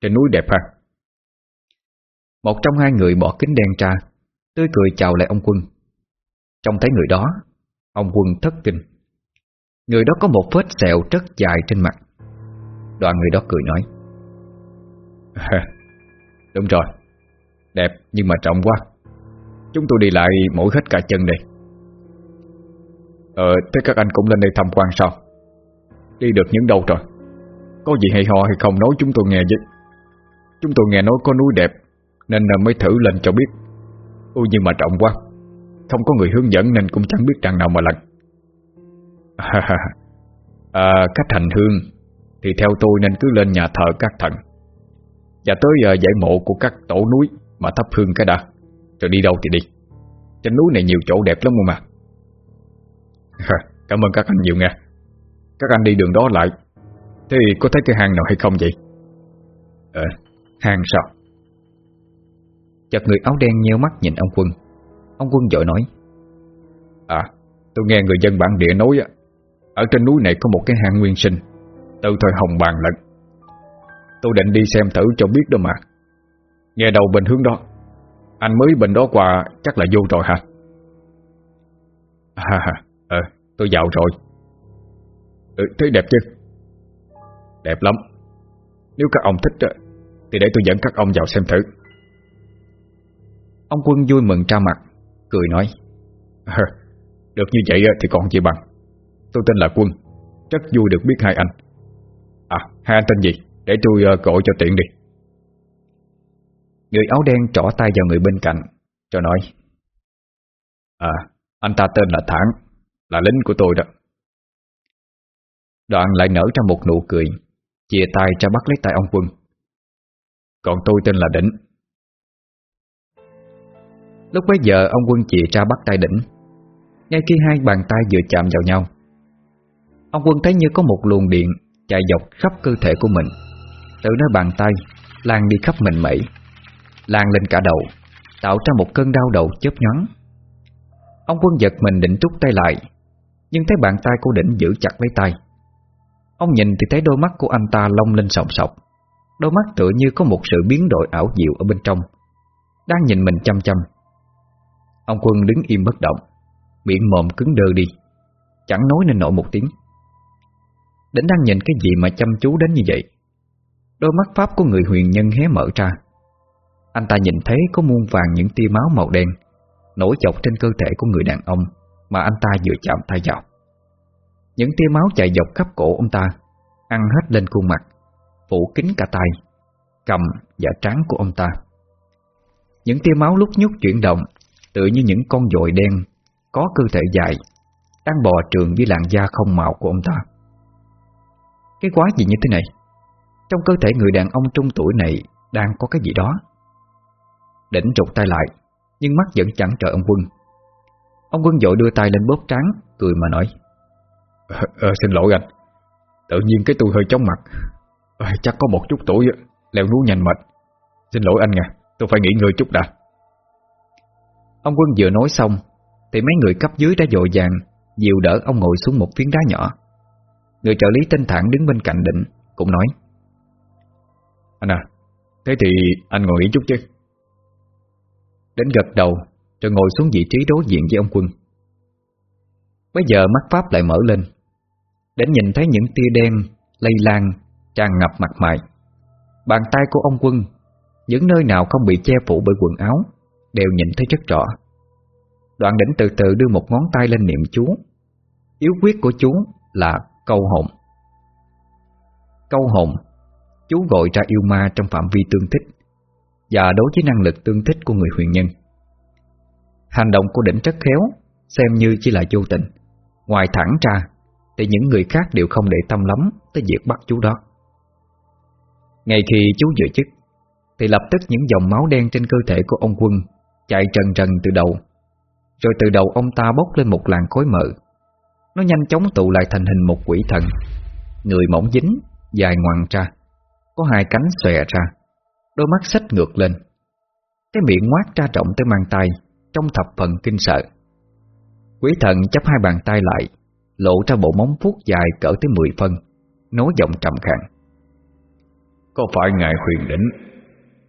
Trên núi đẹp ha? Một trong hai người bỏ kính đen ra Tươi cười chào lại ông quân. Trông thấy người đó Ông quân thất kinh Người đó có một vết sẹo rất dài trên mặt. Đoàn người đó cười nói. Đúng rồi. Đẹp nhưng mà trọng quá. Chúng tôi đi lại mỗi hết cả chân đây. Ờ Thế các anh cũng lên đây tham quan sao? Đi được những đâu rồi? Có gì hay ho hay không nói chúng tôi nghe chứ. Chúng tôi nghe nói có núi đẹp, Nên mới thử lên cho biết. Ôi nhưng mà trọng quá. Không có người hướng dẫn nên cũng chẳng biết rằng nào mà lật. à, Cách hành hương Thì theo tôi nên cứ lên nhà thờ các thần. Và tới giờ giải mộ của các tổ núi Mà thắp hương cái đã Rồi đi đâu thì đi. Trên núi này nhiều chỗ đẹp lắm mà Cảm ơn các anh nhiều nha Các anh đi đường đó lại. Thế có thấy cái hang nào hay không vậy? Ờ Hang sao? Chợt người áo đen nheo mắt nhìn ông quân. Ông quân vội nói. À tôi nghe người dân bản địa nói ở trên núi này có một cái hang nguyên sinh. Từ thời Hồng Bàn lận. Tôi định đi xem thử cho biết đó mà. Nghe đầu bên hướng đó. Anh mới bên đó qua chắc là vô rồi hả? À Ờ tôi vào rồi. Ừ, Thấy đẹp chứ Đẹp lắm. Nếu các ông thích Thì để tôi dẫn các ông vào xem thử. Ông quân vui mừng ra mặt Cười nói. Được như vậy thì còn gì bằng. Tôi tên là Quân. Rất vui được biết hai anh. À hai anh tên gì? Để tôi uh, gọi cho tiện đi. Người áo đen trỏ tay vào người bên cạnh Cho nói À anh ta tên là Thẳng Là lính của tôi đó. Đoạn lại nở ra một nụ cười Chìa tay ra bắt lấy tay ông Quân. Còn tôi tên là Đỉnh Lúc bấy giờ ông Quân chìa ra bắt tay Đỉnh Ngay khi hai bàn tay vừa chạm vào nhau Ông quân thấy như có một luồng điện Chạy dọc khắp cơ thể của mình. Từ nơi bàn tay, Lan đi khắp mình mẩy, Lan lên cả đầu, Tạo ra một cơn đau đầu chớp nhoắn Ông quân giật mình định trút tay lại, Nhưng thấy bàn tay của đỉnh giữ chặt lấy tay. Ông nhìn thì thấy đôi mắt của anh ta long lên sòng sọc. Đôi mắt tựa như có một sự biến đổi ảo diệu ở bên trong, Đang nhìn mình chăm chăm. Ông quân đứng im bất động, Miệng mồm cứng đơ đi, Chẳng nói nên nổi một tiếng đến đang nhìn cái gì mà chăm chú đến như vậy? Đôi mắt pháp của người huyền nhân hé mở ra. Anh ta nhìn thấy có muôn vàng những tia máu màu đen Nổi chọc trên cơ thể của người đàn ông Mà anh ta vừa chạm tay vào. Những tia máu chạy dọc khắp cổ ông ta, Ăn hết lên khuôn mặt, Phủ kín cả tay Cầm và trán của ông ta. Những tia máu lúc nhúc chuyển động, Tựa như những con dội đen Có cơ thể dài, Đang bò trường với làn da không màu của ông ta. Cái quái gì như thế này? Trong cơ thể người đàn ông trung tuổi này Đang có cái gì đó? Đỉnh trục tay lại Nhưng mắt vẫn chẳng trợ ông quân. Ông quân dội đưa tay lên bóp trán Cười mà nói à, à, Xin lỗi anh. Tự nhiên cái tôi hơi chóng mặt. À, Chắc có một chút tuổi Leo núi nhanh mệt. Xin lỗi anh nha Tôi phải nghỉ ngơi chút đã. Ông quân vừa nói xong Thì mấy người cấp dưới đã dội vàng Dìu đỡ ông ngồi xuống một phiến đá nhỏ. Người trợ lý tinh thản đứng bên cạnh định Cũng nói. Anh à Thế thì anh ngồi nghỉ chút chứ. Đến gật đầu Rồi ngồi xuống vị trí đối diện với ông quân. Bây giờ mắt Pháp lại mở lên. Đến nhìn thấy những tia đen Lây lan Tràn ngập mặt mày. Bàn tay của ông quân Những nơi nào không bị che phủ bởi quần áo Đều nhìn thấy rất rõ. Đoạn đỉnh từ từ đưa một ngón tay lên niệm chú Yếu quyết của chú là câu hồn. Câu hồn. Chú gọi ra yêu ma trong phạm vi tương thích Và đối với năng lực tương thích của người huyền nhân. Hành động của đỉnh rất khéo Xem như chỉ là vô tình, Ngoài thẳng ra Thì những người khác đều không để tâm lắm Tới việc bắt chú đó. Ngay khi chú dự chức Thì lập tức những dòng máu đen trên cơ thể của ông quân Chạy trần trần từ đầu, Rồi từ đầu ông ta bốc lên một làn khói mờ. Nó nhanh chóng tụ lại thành hình một quỷ thần. Người mỏng dính Dài ngoằn ra. Có hai cánh xòe ra. Đôi mắt xách ngược lên. Cái miệng ngoác ra trọng tới mang tay Trong thập phần kinh sợ. Quỷ thần chấp hai bàn tay lại Lộ ra bộ móng vuốt dài cỡ tới 10 phân Nói giọng trầm khàn Có phải ngài huyền đỉnh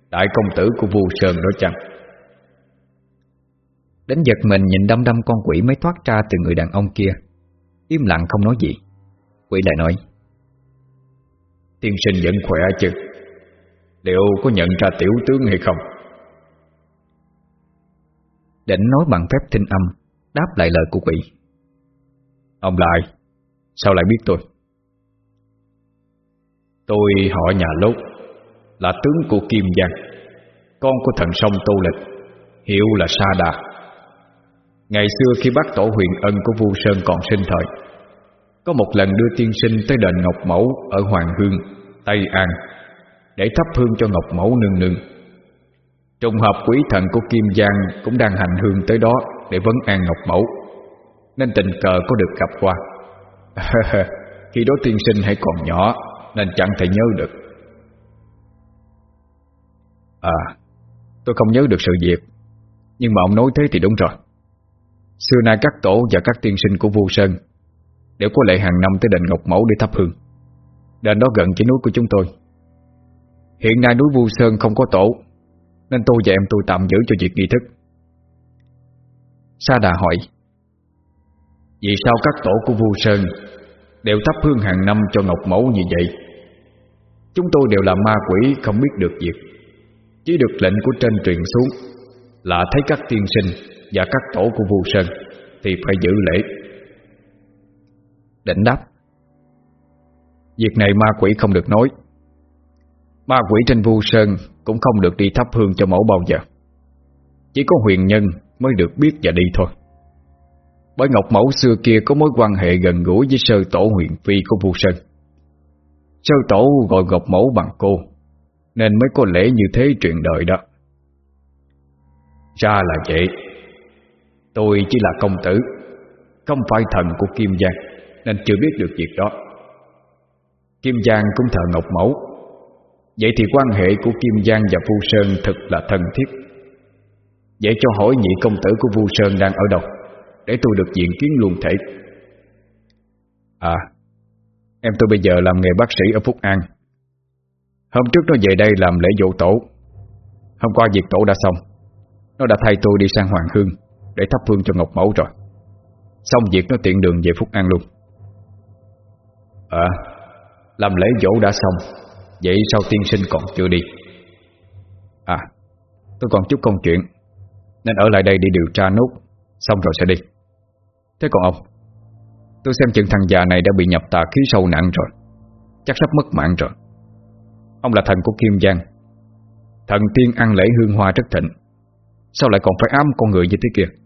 Đại công tử của vua Sơn đó chăng? Đến giật mình nhìn đâm đâm con quỷ mới thoát ra từ người đàn ông kia Im lặng không nói gì. Quỷ lại nói, Tiên sinh vẫn khỏe chứ? Liệu có nhận ra tiểu tướng hay không? Định nói bằng phép thinh âm, Đáp lại lời của quỷ, Ông lại, Sao lại biết tôi? Tôi họ nhà lốt, Là tướng của Kim Giang. Con của thần sông Tô Lịch Hiệu là Sa Đà. Ngày xưa khi bác tổ huyền ân của Vu Sơn còn sinh thời Có một lần đưa tiên sinh tới đền Ngọc Mẫu Ở Hoàng Hương, Tây An Để thắp hương cho Ngọc Mẫu nương nương. Trùng hợp quý thần của Kim Giang Cũng đang hành hương tới đó Để vấn an Ngọc Mẫu Nên tình cờ có được gặp qua. Khi đó tiên sinh hãy còn nhỏ Nên chẳng thể nhớ được. À Tôi không nhớ được sự việc Nhưng mà ông nói thế thì đúng rồi. Xưa nay các tổ và các tiên sinh của Vu Sơn Đều có lệ hàng năm tới đền Ngọc Mẫu để thắp hương. Đền đó gần chỉ núi của chúng tôi. Hiện nay núi Vu Sơn không có tổ, Nên tôi và em tôi tạm giữ cho việc nghi thức. Sa Đà hỏi, Vì sao các tổ của Vu Sơn Đều thắp hương hàng năm cho Ngọc Mẫu như vậy? Chúng tôi đều là ma quỷ, không biết được việc. Chỉ được lệnh của trên truyền xuống Là thấy các tiên sinh và các tổ của Vu Sơn thì phải giữ lễ. Định đáp, Việc này ma quỷ không được nói. Ma quỷ trên Vu Sơn Cũng không được đi thắp hương cho mẫu bao giờ. Chỉ có huyền nhân Mới được biết và đi thôi. Bởi Ngọc Mẫu xưa kia Có mối quan hệ gần gũi với sơ tổ huyền phi của Vu Sơn. Sơ tổ gọi Ngọc Mẫu bằng cô, Nên mới có lễ như thế truyền đời đó. Ra là vậy. Tôi chỉ là công tử, Không phải thần của Kim Giang, Nên chưa biết được việc đó. Kim Giang cũng thờ Ngọc Mẫu. Vậy thì quan hệ của Kim Giang và Vu Sơn thật là thân thiết. Vậy cho hỏi nhị công tử của Vu Sơn đang ở đâu, Để tôi được diện kiến luôn thể. À Em tôi bây giờ làm nghề bác sĩ ở Phúc An. Hôm trước nó về đây làm lễ dỗ tổ. Hôm qua việc tổ đã xong. Nó đã thay tôi đi sang Hoàng Hương. Để thắp hương cho Ngọc Mẫu rồi. Xong việc nó tiện đường về Phúc An luôn. À Làm lễ dỗ đã xong, Vậy sao tiên sinh còn chưa đi? À Tôi còn chút công chuyện, Nên ở lại đây đi điều tra nốt, Xong rồi sẽ đi. Thế còn ông? Tôi xem chừng thằng già này đã bị nhập tà khí sâu nặng rồi, Chắc sắp mất mạng rồi. Ông là thần của Kim Giang Thần tiên ăn lễ hương hoa rất thịnh, Sao lại còn phải ám con người như thế kia?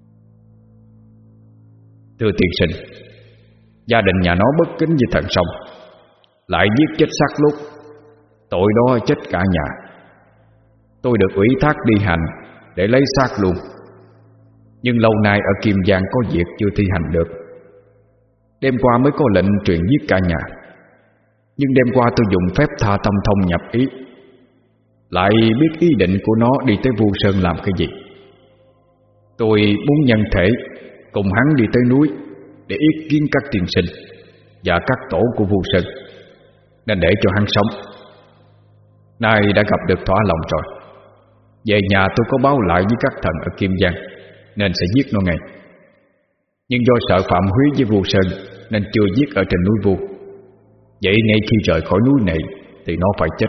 Thưa tiên sinh, Gia đình nhà nó bất kính với thần sông, Lại giết chết xác lúc Tội đó chết cả nhà. Tôi được ủy thác đi hành Để lấy xác luôn, Nhưng lâu nay ở Kim Giang có việc chưa thi hành được. Đêm qua mới có lệnh truyền giết cả nhà, Nhưng đêm qua tôi dùng phép tha tâm thông nhập ý, Lại biết ý định của nó đi tới Vu Sơn làm cái gì. Tôi muốn nhân thể Cùng hắn đi tới núi Để ý kiến các tiền sinh Và các tổ của vua Sơn, Nên để cho hắn sống. Nay đã gặp được thỏa lòng rồi. Về nhà tôi có báo lại với các thần ở Kim Giang, Nên sẽ giết nó ngay. Nhưng do sợ phạm húy với vua Sơn, Nên chưa giết ở trên núi Vu Vậy ngay khi rời khỏi núi này Thì nó phải chết.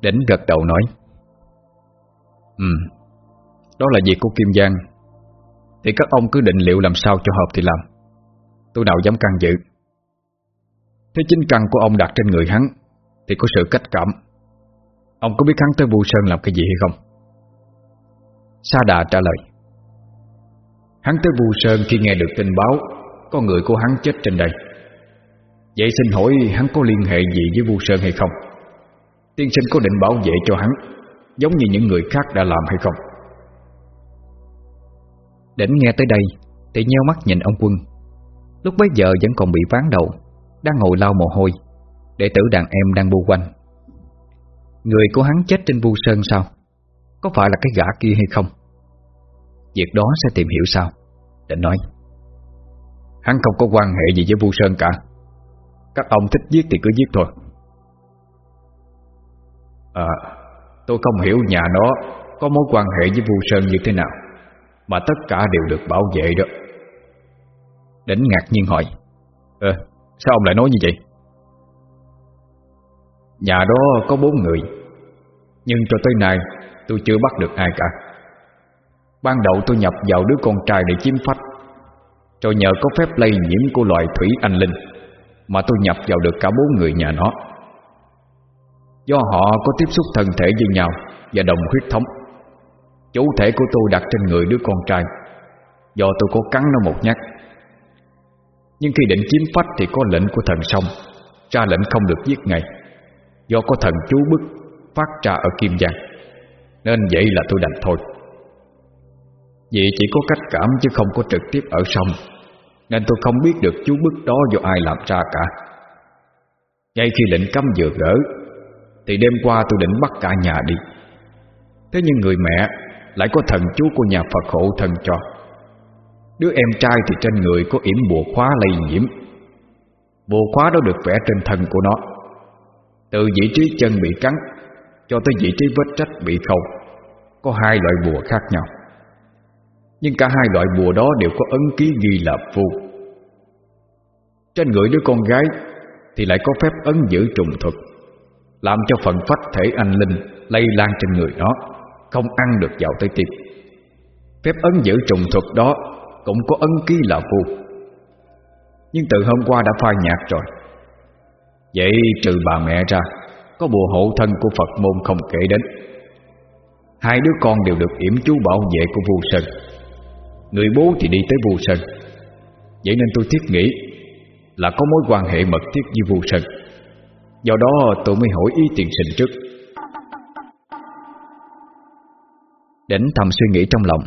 Đỉnh gật đầu nói Ừ Đó là việc của Kim Giang. Thì các ông cứ định liệu làm sao cho hợp thì làm Tôi nào dám can dự Thế chính căn của ông đặt trên người hắn, Thì có sự cách cảm Ông có biết hắn tới Vu Sơn làm cái gì hay không? Sa Đà trả lời Hắn tới Vu Sơn khi nghe được tin báo, Có người của hắn chết trên đây Vậy xin hỏi hắn có liên hệ gì với Vu Sơn hay không? Tiên sinh có định bảo vệ cho hắn, Giống như những người khác đã làm hay không? Đỉnh nghe tới đây, Thì nheo mắt nhìn ông quân. Lúc bấy giờ vẫn còn bị ván đầu, Đang ngồi lau mồ hôi, Đệ tử đàn em đang bu quanh. Người của hắn chết trên Vu Sơn sao? Có phải là cái gã kia hay không? Việc đó sẽ tìm hiểu sao Định nói. Hắn không có quan hệ gì với Vu Sơn cả. Các ông thích giết thì cứ giết thôi. À Tôi không hiểu nhà nó Có mối quan hệ với Vu Sơn như thế nào. Mà tất cả đều được bảo vệ đó. Đỉnh ngạc nhiên hỏi Ờ Sao ông lại nói như vậy? Nhà đó có bốn người, Nhưng cho tới nay Tôi chưa bắt được ai cả. Ban đầu tôi nhập vào đứa con trai để chiếm phách Rồi nhờ có phép lây nhiễm của loài thủy anh linh, Mà tôi nhập vào được cả bốn người nhà nó. Do họ có tiếp xúc thân thể với nhau Và đồng huyết thống. Chủ thể của tôi đặt trên người đứa con trai. Do tôi có cắn nó một nhát. Nhưng khi định chiếm phách Thì có lệnh của thần sông. Ra lệnh không được giết ngay Do có thần chú bức Phát ra ở Kim Giang. Nên vậy là tôi đành thôi. Vì chỉ có cách cảm chứ không có trực tiếp ở sông. Nên tôi không biết được chú bức đó do ai làm ra cả. Ngay khi lệnh cấm vừa gỡ, Thì đêm qua tôi định bắt cả nhà đi. Thế nhưng người mẹ lại có thần chú của nhà Phật hộ thần cho. Đứa em trai thì trên người có yểm bùa khóa lây nhiễm. Bùa khóa đó được vẽ trên thân của nó. Từ vị trí chân bị cắn Cho tới vị trí vết trách bị khâu, Có hai loại bùa khác nhau. Nhưng cả hai loại bùa đó đều có ấn ký ghi là phù Trên người đứa con gái Thì lại có phép ấn giữ trùng thuật, Làm cho phần phách thể anh linh Lây lan trên người nó. Không ăn được vào tới tim. Phép ấn giữ trùng thuật đó Cũng có ấn ký là phù. Nhưng từ hôm qua đã phai nhạt rồi. Vậy trừ bà mẹ ra, Có bùa hộ thân của Phật môn không kể đến. Hai đứa con đều được yểm chú bảo vệ của vua Sơn. Người bố thì đi tới vua Sơn. Vậy nên tôi thiết nghĩ Là có mối quan hệ mật thiết với vua Sơn. Do đó tôi mới hỏi ý tiền sinh trước. Đỉnh thầm suy nghĩ trong lòng.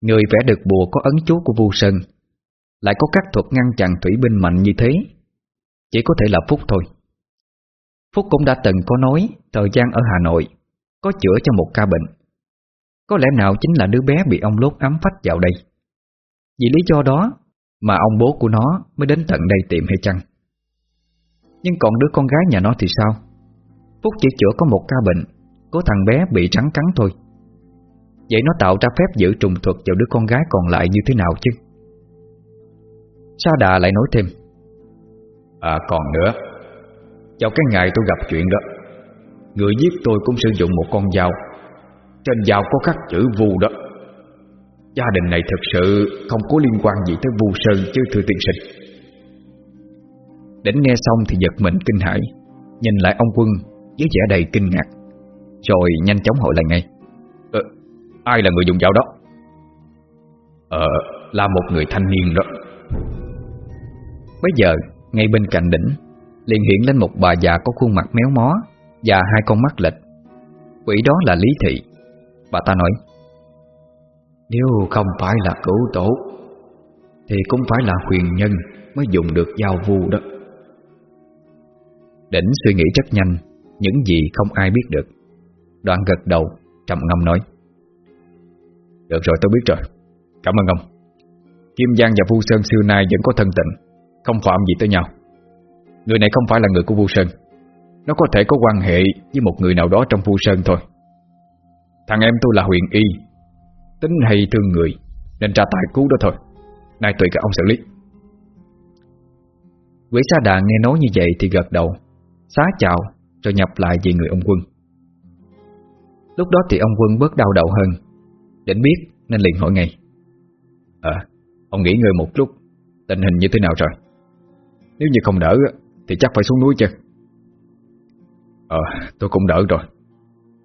Người vẽ được bùa có ấn chú của Vu Sơn, Lại có các thuật ngăn chặn thủy binh mạnh như thế, Chỉ có thể là Phúc thôi. Phúc cũng đã từng có nói, Thời gian ở Hà Nội Có chữa cho một ca bệnh. Có lẽ nào chính là đứa bé bị ông lốt ám phách vào đây? Vì lý do đó Mà ông bố của nó mới đến tận đây tìm hay chăng? Nhưng còn đứa con gái nhà nó thì sao? Phúc chỉ chữa có một ca bệnh, Có thằng bé bị trắng cắn thôi. Vậy nó tạo ra phép giữ trùng thuật vào đứa con gái còn lại như thế nào chứ? Sa Đà lại nói thêm. À còn nữa. Vào cái ngày tôi gặp chuyện đó, Người giết tôi cũng sử dụng một con dao. Trên dao có khắc chữ vu đó. Gia đình này thực sự không có liên quan gì tới vu sơn chứ, thưa tiên sinh. Đến nghe xong thì giật mình kinh hãi, Nhìn lại ông quân với vẻ đầy kinh ngạc. Rồi nhanh chóng hỏi lại ngay. Ai là người dùng dao đó? Ờ Là một người thanh niên đó. Bây giờ, Ngay bên cạnh đỉnh, liền hiện lên một bà già có khuôn mặt méo mó Và hai con mắt lệch. Quỷ đó là Lý Thị. Bà ta nói, Nếu không phải là cửu tổ, Thì cũng phải là huyền nhân Mới dùng được dao vu đó. Đỉnh suy nghĩ rất nhanh, Những gì không ai biết được. Đoạn gật đầu, trầm ngâm nói được rồi, tôi biết rồi. Cảm ơn ông. Kim Giang và Vu Sơn xưa nay vẫn có thân tình, Không phạm gì tới nhau. Người này không phải là người của Vu Sơn. Nó có thể có quan hệ với một người nào đó trong Vu Sơn thôi. Thằng em tôi là Huyền Y, Tính hay thương người, Nên ra tài cứu đó thôi. Nay tùy các ông xử lý. Quỷ Sa Đà nghe nói như vậy thì gật đầu, Xá chào, Rồi nhập lại về người ông quân. Lúc đó thì ông quân bớt đau đầu hơn. Định biết nên liền hỏi ngay. À Ông nghỉ ngơi một lúc Tình hình như thế nào rồi? Nếu như không đỡ, Thì chắc phải xuống núi chứ. Ờ tôi cũng đỡ rồi.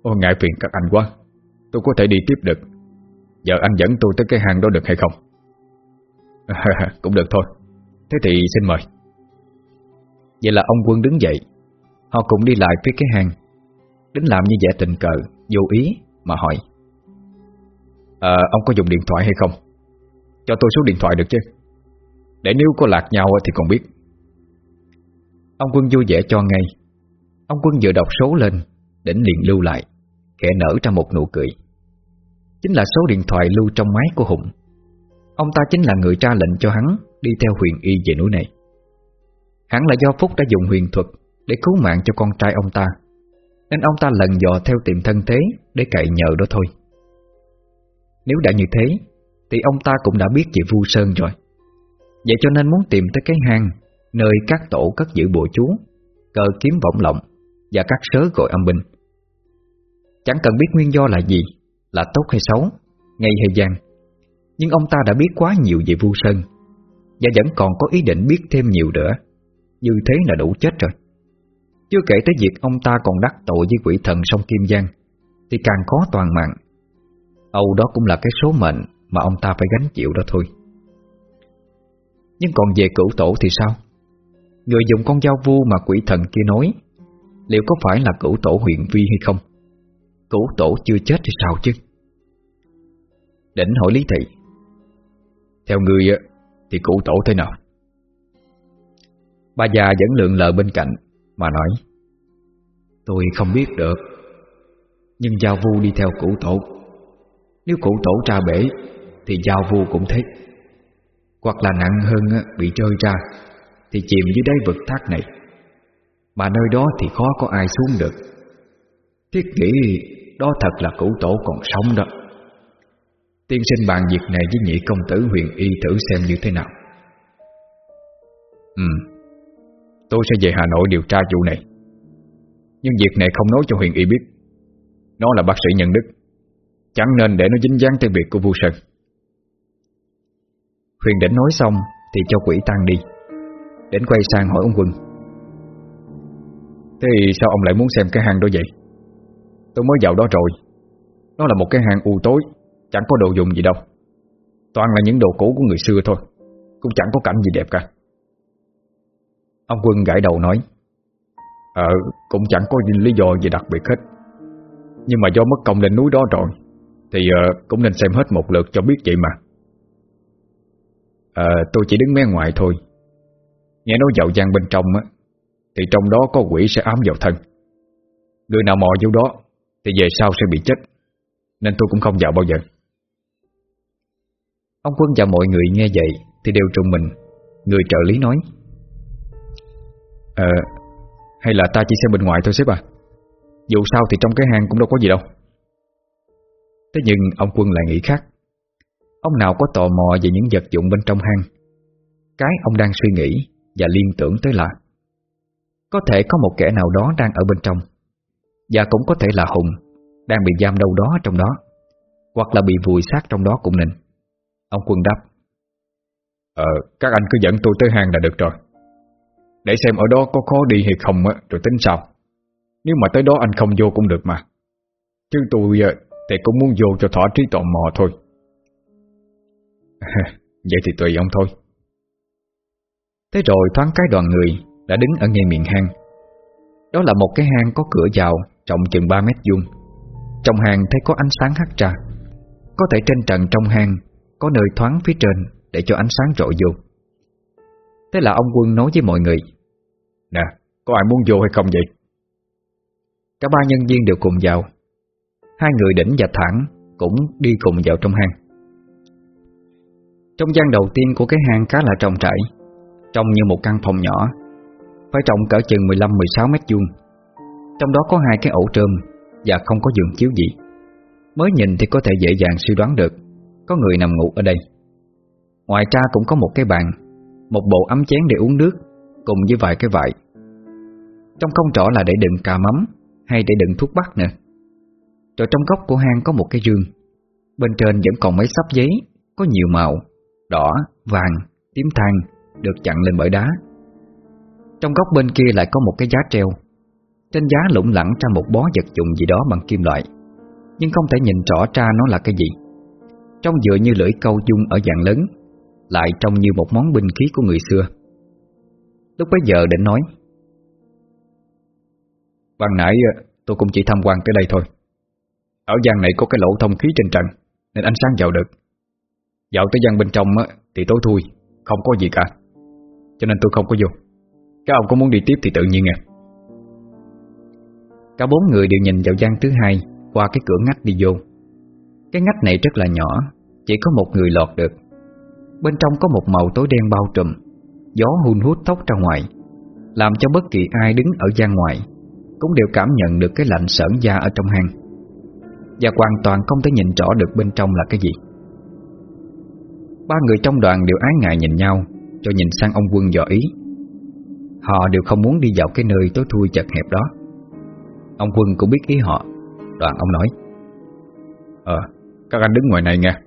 Ôi ngại phiền các anh quá. Tôi có thể đi tiếp được. Giờ anh dẫn tôi tới cái hang đó được hay không? Cũng được thôi. Thế thì xin mời. Vậy là ông quân đứng dậy. Họ cùng đi lại phía cái hang. Đến làm như vẻ tình cờ, Vô ý, mà hỏi à, Ông có dùng điện thoại hay không? Cho tôi số điện thoại được chứ. Để nếu có lạc nhau thì còn biết. Ông quân vui vẻ cho ngay. Ông quân vừa đọc số lên Đỉnh liền lưu lại Khẽ nở ra một nụ cười. Chính là số điện thoại lưu trong máy của Hùng. Ông ta chính là người tra lệnh cho hắn Đi theo huyền y về núi này. Hẳn là do Phúc đã dùng huyền thuật Để cứu mạng cho con trai ông ta Nên ông ta lần dò theo tìm thân thế Để cậy nhờ đó thôi. Nếu đã như thế, Thì ông ta cũng đã biết về Vu Sơn rồi. Vậy cho nên muốn tìm tới cái hang, Nơi các tổ cất giữ bộ chú, Cờ kiếm vọng lộng Và các sớ gọi âm binh. Chẳng cần biết nguyên do là gì, Là tốt hay xấu, Ngay hay gian. Nhưng ông ta đã biết quá nhiều về Vu Sơn, Và vẫn còn có ý định biết thêm nhiều nữa. Như thế là đủ chết rồi. Chưa kể tới việc ông ta còn đắc tội với quỷ thần sông Kim Giang, Thì càng khó toàn mạng. Âu đó cũng là cái số mệnh Mà ông ta phải gánh chịu đó thôi. Nhưng còn về cửu tổ thì sao? Người dùng con dao vu mà quỷ thần kia nói, Liệu có phải là cửu tổ huyện vi hay không? Cửu tổ chưa chết thì sao chứ? Đỉnh hỏi Lý Thị. Theo người thì cửu tổ thế nào? Bà già vẫn lượng lờ bên cạnh Mà nói, Tôi không biết được, Nhưng Giao Vu đi theo cửu tổ nếu cửu tổ ra bể, Thì Giao Vu cũng thế. Hoặc là nặng hơn bị rơi ra, Thì chìm dưới đáy vực thác này. Mà nơi đó thì khó có ai xuống được. Thiết nghĩ đó thật là cửu tổ còn sống đó. Tiên sinh bàn việc này với nhị công tử huyền y thử xem như thế nào. Ừ Tôi sẽ về Hà Nội điều tra vụ này. Nhưng việc này không nói cho huyền y biết. Nó là bác sĩ nhân đức. Chẳng nên để nó dính dáng tới việc của vua Sơn. Huyền đỉnh nói xong Thì cho quỷ tan đi. Đến quay sang hỏi ông Quân. Thế sao ông lại muốn xem cái hang đó vậy? Tôi mới vào đó rồi. Nó là một cái hang u tối Chẳng có đồ dùng gì đâu. Toàn là những đồ cũ của người xưa thôi Cũng chẳng có cảnh gì đẹp cả. Ông Quân gãi đầu nói Ờ, cũng chẳng có lý do gì đặc biệt hết. Nhưng mà do mất công lên núi đó rồi thì uh, cũng nên xem hết một lượt cho biết vậy mà. À, Tôi chỉ đứng mé ngoài thôi. Nghe nói dạo gian bên trong á Thì trong đó có quỷ sẽ ám vào thân. Người nào mò vô đó Thì về sau sẽ bị chết. Nên tôi cũng không vào bao giờ. Ông quân và mọi người nghe vậy Thì đều trùng mình. Người trợ lý nói Ờ Hay là ta chỉ xem bên ngoài thôi sếp à? Dù sao thì trong cái hang cũng đâu có gì đâu. Thế nhưng ông quân lại nghĩ khác. Ông nào có tò mò về những vật dụng bên trong hang? Cái ông đang suy nghĩ Và liên tưởng tới là Có thể có một kẻ nào đó đang ở bên trong Và cũng có thể là Hùng Đang bị giam đâu đó trong đó Hoặc là bị vùi xác trong đó cũng nên. Ông quân đáp Ờ, các anh cứ dẫn tôi tới hang là được rồi. Để xem ở đó có khó đi hay không á Rồi tính sao Nếu mà tới đó anh không vô cũng được mà. Chứ tôi ờ, ờ, thì cũng muốn vô cho thỏa trí tò mò thôi. Vậy thì tùy ông thôi. Thế rồi thoáng cái đoàn người Đã đứng ở ngay miệng hang. Đó là một cái hang có cửa vào Trọng chừng 3 mét vuông. Trong hang thấy có ánh sáng hắt ra. Có thể trên trần trong hang Có nơi thoáng phía trên Để cho ánh sáng rọi vô. Thế là ông quân nói với mọi người Nè, có ai muốn vô hay không vậy? Cả ba nhân viên đều cùng vào. Hai người đỉnh và thẳng Cũng đi cùng vào trong hang. Trong gian đầu tiên của cái hang khá là trống trải Trông như một căn phòng nhỏ, Phải trọng cỡ chừng 15-16 mét vuông. Trong đó có hai cái ổ trơm Và không có giường chiếu gì. Mới nhìn thì có thể dễ dàng suy đoán được Có người nằm ngủ ở đây. Ngoài ra cũng có một cái bàn, Một bộ ấm chén để uống nước Cùng với vài cái vại Trong không rõ là để đựng cà mắm Hay để đựng thuốc bắc nữa. Rồi trong góc của hang có một cái giường. Bên trên vẫn còn mấy sắp giấy Có nhiều màu Đỏ, vàng, tím than Được chặn lên bởi đá. Trong góc bên kia lại có một cái giá treo. Trên giá lủng lẳng ra một bó vật dụng gì đó bằng kim loại. Nhưng không thể nhìn rõ ra nó là cái gì. Trông dựa như lưỡi câu dung ở dạng lớn Lại trông như một món binh khí của người xưa. Lúc bấy giờ định nói Ban nãy ờ, tôi cũng chỉ tham quan tới đây thôi. Ở gian này có cái lỗ thông khí trên trần, Nên ánh sáng vào được. Dạo tới gian bên trong thì tối thui, Không có gì cả. Cho nên tôi không có vô. Các ông có muốn đi tiếp thì tự nhiên à. Cả bốn người đều nhìn vào gian thứ hai, Qua cái cửa ngách đi vô. Cái ngách này rất là nhỏ, Chỉ có một người lọt được. Bên trong có một màu tối đen bao trùm, Gió hun hút tóc ra ngoài, Làm cho bất kỳ ai đứng ở gian ngoài Cũng đều cảm nhận được cái lạnh sởn da ở trong hang. Và hoàn toàn không thể nhìn rõ được bên trong là cái gì. Ba người trong đoàn đều ái ngại nhìn nhau Cho nhìn sang ông quân dò ý. Họ đều không muốn đi vào cái nơi tối thui chật hẹp đó. Ông quân cũng biết ý họ Đoàn ông nói. Ờ, các anh đứng ngoài này nha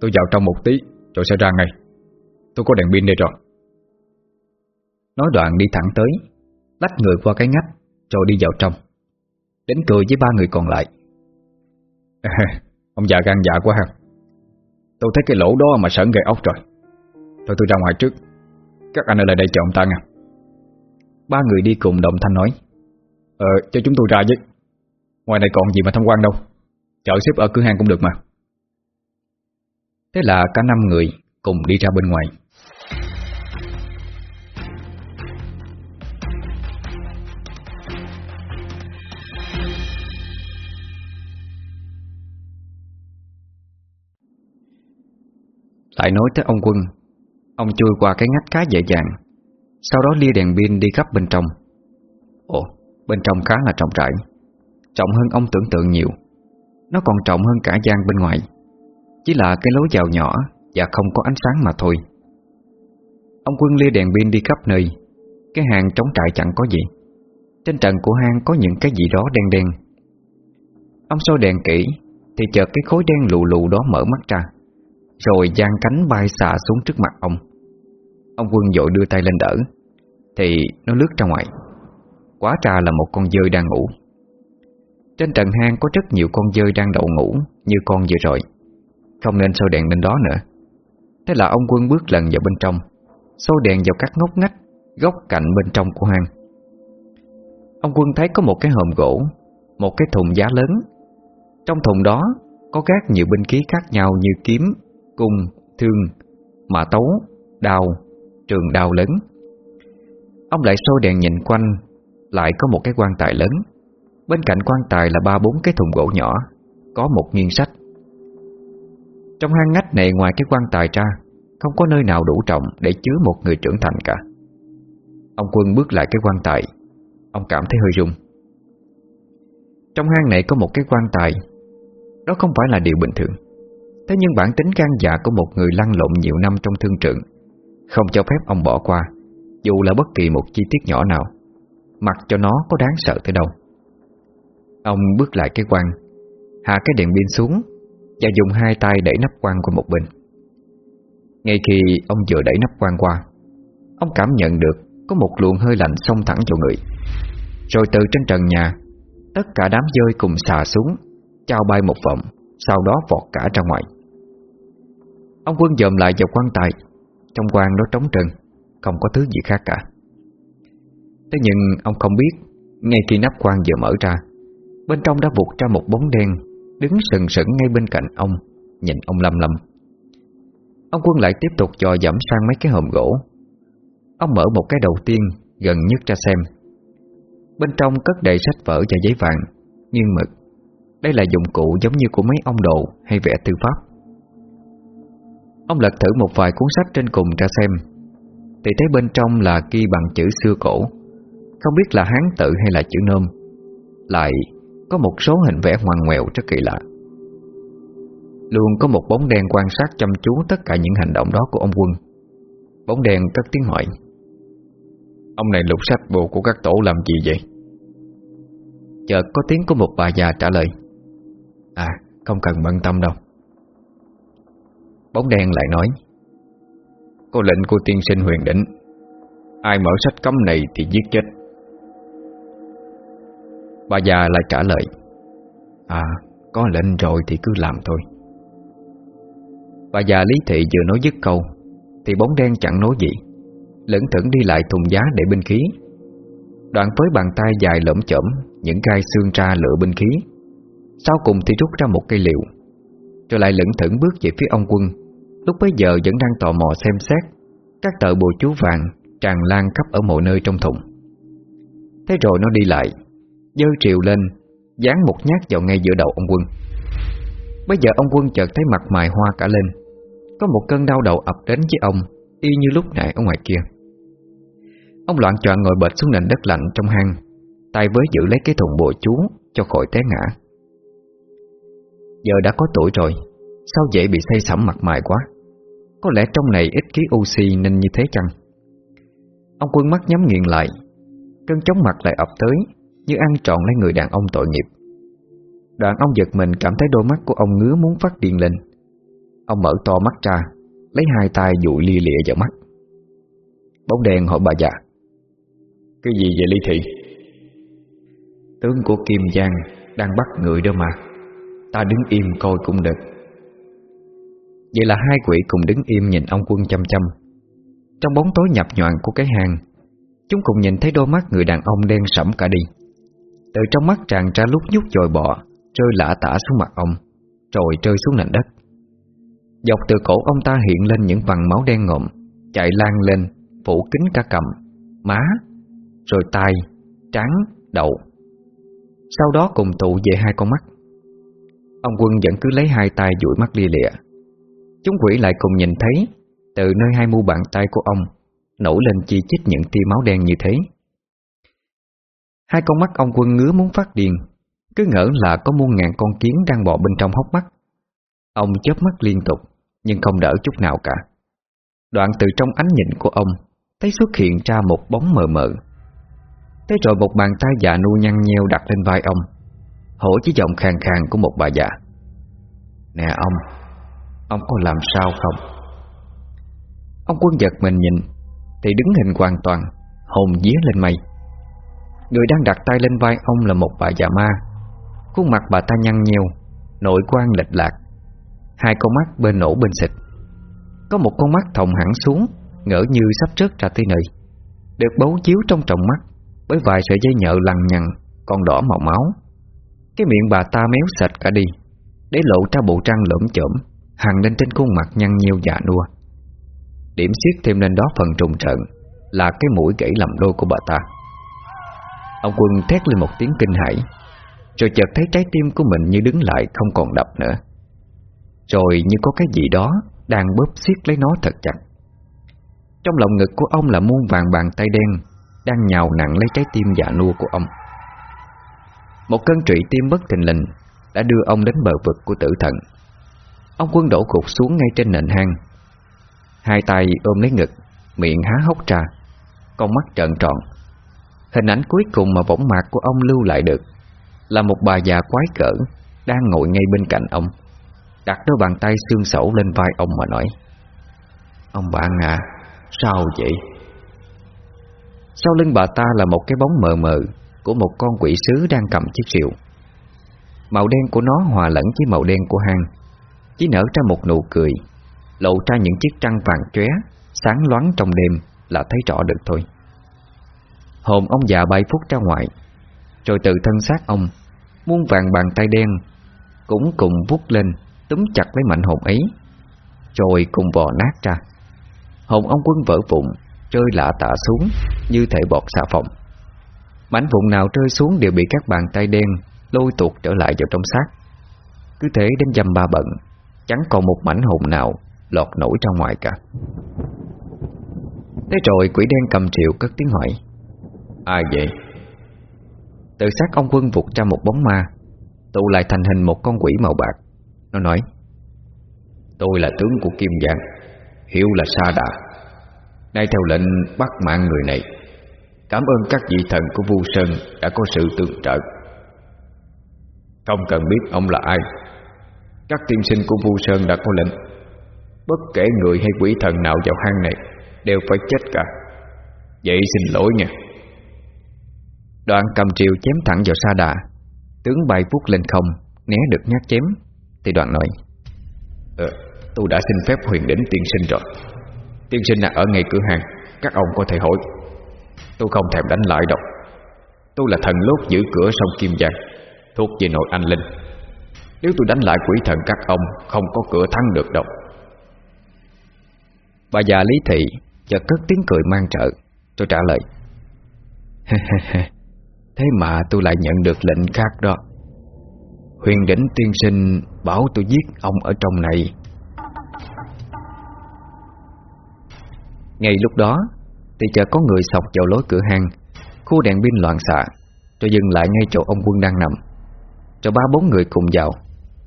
Tôi vào trong một tí Rồi sẽ ra ngay. Tôi có đèn pin đây rồi. Nói đoạn đi thẳng tới Lách người qua cái ngách Rồi đi vào trong. Đến cười với ba người còn lại Ông già gan dạ quá ha. Tôi thấy cái lỗ đó mà sởn gây ốc rồi. Thôi tôi ra ngoài trước. Các anh ở lại đây chờ ông ta nha. Ba người đi cùng đồng thanh nói. Ờ cho chúng tôi ra với. Ngoài này còn gì mà tham quan đâu. Chợ xếp ở cửa hàng cũng được mà. Thế là cả năm người cùng đi ra bên ngoài. Lại nói tới ông quân Ông chui qua cái ngách khá dễ dàng. Sau đó lia đèn pin đi khắp bên trong. Ồ, bên trong khá là trọng rãi. Trọng hơn ông tưởng tượng nhiều. Nó còn trọng hơn cả gian bên ngoài. Chỉ là cái lối vào nhỏ Và không có ánh sáng mà thôi. Ông quân lia đèn pin đi khắp nơi. Cái hàng trống trại chẳng có gì. Trên trần của hang có những cái gì đó đen đen. Ông soi đèn kỹ Thì chợt cái khối đen lù lù đó mở mắt ra rồi giang cánh bay xà xuống trước mặt ông. Ông quân dội đưa tay lên đỡ Thì nó lướt ra ngoài. Quá trà là một con dơi đang ngủ. Trên trần hang có rất nhiều con dơi đang đậu ngủ Như con vừa rồi. Không nên soi đèn lên đó nữa. Thế là ông quân bước lần vào bên trong sôi đèn vào các ngóc ngách Góc cạnh bên trong của hang. Ông quân thấy có một cái hòm gỗ Một cái thùng giá lớn. Trong thùng đó Có gác nhiều binh khí khác nhau như kiếm, cung, thương, mã tấu, đao, trường đao lớn. Ông lại sôi đèn nhìn quanh Lại có một cái quan tài lớn. Bên cạnh quan tài là ba bốn cái thùng gỗ nhỏ Có một nghiên sách Trong hang ngách này ngoài cái quan tài ra Không có nơi nào đủ trọng Để chứa một người trưởng thành cả. Ông Quân bước lại cái quan tài Ông cảm thấy hơi rung Trong hang này có một cái quan tài Đó không phải là điều bình thường. Thế nhưng bản tính gan dạ của một người lăn lộn nhiều năm trong thương trường Không cho phép ông bỏ qua, Dù là bất kỳ một chi tiết nhỏ nào, Mặc cho nó có đáng sợ tới đâu. Ông bước lại cái quan Hạ cái đèn pin xuống Và dùng hai tay đẩy nắp quan qua một bên. Ngay khi ông vừa đẩy nắp quan qua, Ông cảm nhận được Có một luồng hơi lạnh xông thẳng vào người. Rồi từ trên trần nhà, Tất cả đám dơi cùng xà xuống Trao bay một vòng, Sau đó vọt cả ra ngoài. Ông quân dòm lại vào quan tài. Trong quan đó trống trơn Không có thứ gì khác cả. Thế nhưng ông không biết, Ngay khi nắp quan vừa mở ra, Bên trong đã vụt ra một bóng đen Đứng sừng sững ngay bên cạnh ông, Nhìn ông lầm lầm. Ông quân lại tiếp tục dò dẫm sang mấy cái hòm gỗ. Ông mở một cái đầu tiên, Gần nhất ra xem. Bên trong cất đầy sách vở và giấy vàng, Nghiêng mực. Đây là dụng cụ giống như của mấy ông đồ Hay vẽ tư pháp. Ông lật thử một vài cuốn sách trên cùng ra xem. Thì thấy bên trong là ghi bằng chữ xưa cổ. Không biết là hán tự hay là chữ nôm. Lại có một số hình vẽ ngoằn ngoèo rất kỳ lạ. Luôn có một bóng đen quan sát chăm chú tất cả những hành động đó của ông quân. Bóng đen cất tiếng hỏi. Ông này lục sách bộ của các tổ làm gì vậy? Chợt có tiếng của một bà già trả lời. À không cần bận tâm đâu. Bóng đen lại nói, Có lệnh của tiên sinh huyền đỉnh. Ai mở sách cấm này thì giết chết. Bà già lại trả lời À có lệnh rồi thì cứ làm thôi. Bà già lý thị vừa nói dứt câu, Thì bóng đen chẳng nói gì Lẫn thẫn đi lại thùng giá để binh khí. Đoạn với bàn tay dài lởm chởm Những gai xương ra lựa binh khí. Sau cùng thì rút ra một cây liệu rồi lại lững thững bước về phía ông quân. Lúc bấy giờ vẫn đang tò mò xem xét, Các tờ bùa chú vàng Tràn lan khắp ở mọi nơi trong thùng. Thế rồi nó đi lại, Dơ triều lên, Dán một nhát vào ngay giữa đầu ông quân. Bây giờ ông quân chợt thấy mặt mày hoa cả lên. Có một cơn đau đầu ập đến với ông, Y như lúc nãy ở ngoài kia. Ông loạn choạng ngồi bệt xuống nền đất lạnh trong hang, tay với giữ lấy cái thùng bùa chú Cho khỏi té ngã. Giờ đã có tuổi rồi, Sao dễ bị say sẩm mặt mày quá? Có lẽ trong này ít khí oxy nên như thế chăng? Ông quân mắt nhắm nghiền lại, Cơn chóng mặt lại ập tới, Như ăn trọn lấy người đàn ông tội nghiệp. Đoạn ông giật mình cảm thấy đôi mắt của ông ngứa muốn phát điên lên. Ông mở to mắt ra, Lấy hai tay dụi lia lịa vào mắt. Bóng đèn hỏi bà già, Cái gì vậy Lý Thị? Tướng của Kim Giang Đang bắt người đó mà. Ta đứng im coi cũng được. Vậy là hai quỷ cùng đứng im nhìn ông quân chăm chăm. Trong bóng tối nhập nhọn của cái hang, Chúng cùng nhìn thấy đôi mắt người đàn ông đen sẫm cả đi. Từ trong mắt tràn ra lúc nhúc dồi bọ, Rơi lả tả xuống mặt ông, Rồi rơi xuống nền đất. Dọc từ cổ ông ta hiện lên những vằn máu đen ngộm Chạy lan lên, Phủ kính cả cầm Má, Rồi tai, Trán, Đầu. Sau đó cùng tụ về hai con mắt. Ông quân vẫn cứ lấy hai tay dụi mắt lia lịa. Chúng quỷ lại cùng nhìn thấy, Từ nơi hai mu bàn tay của ông Nổi lên chi chít những tia máu đen như thế. Hai con mắt ông quân ngứa muốn phát điên, Cứ ngỡ là có muôn ngàn con kiến đang bò bên trong hốc mắt. Ông chớp mắt liên tục, Nhưng không đỡ chút nào cả. Đoạn từ trong ánh nhìn của ông, Thấy xuất hiện ra một bóng mờ mờ. Thế rồi một bàn tay già nu nhăn nheo đặt lên vai ông. Hổ với giọng khàn khàn của một bà già. Nè ông Ông có làm sao không? Ông quân giật mình nhìn, Thì đứng hình hoàn toàn, Hồn vía lên mây. Người đang đặt tay lên vai ông là một bà già ma. Khuôn mặt bà ta nhăn nheo, Nội quan lệch lạc. Hai con mắt bên nổ bên xịt. Có một con mắt thòng hẳn xuống, Ngỡ như sắp rớt ra tới nơi. Được bấu chiếu trong tròng mắt, Với vài sợi dây nhợ lằn nhằn Còn đỏ màu máu. Cái miệng bà ta méo sạch cả đi, Để lộ ra bộ răng lởm chởm hằn lên trên khuôn mặt nhăn nhiêu già nua. Điểm xiết thêm lên đó phần trùng trận Là cái mũi gãy làm đôi của bà ta. Ông quân thét lên một tiếng kinh hãi, Rồi chợt thấy trái tim của mình như đứng lại Không còn đập nữa. Rồi như có cái gì đó Đang bóp xiết lấy nó thật chặt. Trong lòng ngực của ông là muôn vàng bàn tay đen Đang nhào nặng lấy trái tim già nua của ông. Một cơn trụy tim bất thình lình Đã đưa ông đến bờ vực của tử thần. Ông quân đổ gục xuống ngay trên nền hang. Hai tay ôm lấy ngực, Miệng há hốc ra, Con mắt trợn tròn. Hình ảnh cuối cùng mà võng mạc của ông lưu lại được Là một bà già quái cỡ Đang ngồi ngay bên cạnh ông, Đặt đôi bàn tay xương sẩu lên vai ông mà nói, Ông bạn à Sao vậy? Sau lưng bà ta là một cái bóng mờ mờ của một con quỷ sứ đang cầm chiếc rượu Màu đen của nó hòa lẫn với màu đen của hang. Chỉ nở ra một nụ cười, Lộ ra những chiếc trăng vàng chóe, Sáng loáng trong đêm Là thấy rõ được thôi. Hồn ông già bay phút ra ngoài, Rồi từ thân xác ông, Muôn vàng bàn tay đen Cũng cùng vút lên, Túm chặt lấy mạnh hồn ấy, Rồi cùng vò nát ra. Hồn ông quân vỡ vụn, Rơi lạ tạ xuống Như thể bọt xà phòng. Mảnh vụn nào rơi xuống đều bị các bàn tay đen, Lôi tuột trở lại vào trong xác. Cứ thế đến dăm ba bận, Chẳng còn một mảnh hồn nào Lọt nổi ra ngoài cả. Thế rồi quỷ đen cầm triệu cất tiếng hỏi, Ai vậy? Từ xác ông quân vụt ra một bóng ma, Tụ lại thành hình một con quỷ màu bạc. Nó nói, Tôi là tướng của Kim Giang Hiểu là Sa Đà. Nay theo lệnh bắt mạng người này. Cảm ơn các vị thần của Vu Sơn Đã có sự tương trợ. Không cần biết ông là ai. Các tiên sinh của Vu Sơn đã có lệnh. Bất kể người hay quỷ thần nào vào hang này Đều phải chết cả. Vậy xin lỗi nha. Đoạn cầm triều chém thẳng vào sa đà. Tướng bay vút lên không Né được nhát chém. Thì đoạn nói Ờ, tôi đã xin phép huyền đỉnh tiên sinh rồi. Tiên sinh là ở ngay cửa hàng Các ông có thể hỏi. Tôi không thèm đánh lại đâu. Tôi là thần lốt giữ cửa sông Kim Giang, Thuộc về nội anh Linh. Nếu tôi đánh lại quỷ thần các ông, Không có cửa thắng được đâu. Bà già Lý Thị chợt cất tiếng cười mang trợ. Tôi trả lời Thế mà tôi lại nhận được lệnh khác đó. Huyền đỉnh tiên sinh bảo tôi giết ông ở trong này. Ngay lúc đó thì chợt có người sọc vào lối cửa hang. Khu đèn pin loạn xạ Rồi dừng lại ngay chỗ ông quân đang nằm. Rồi ba bốn người cùng vào,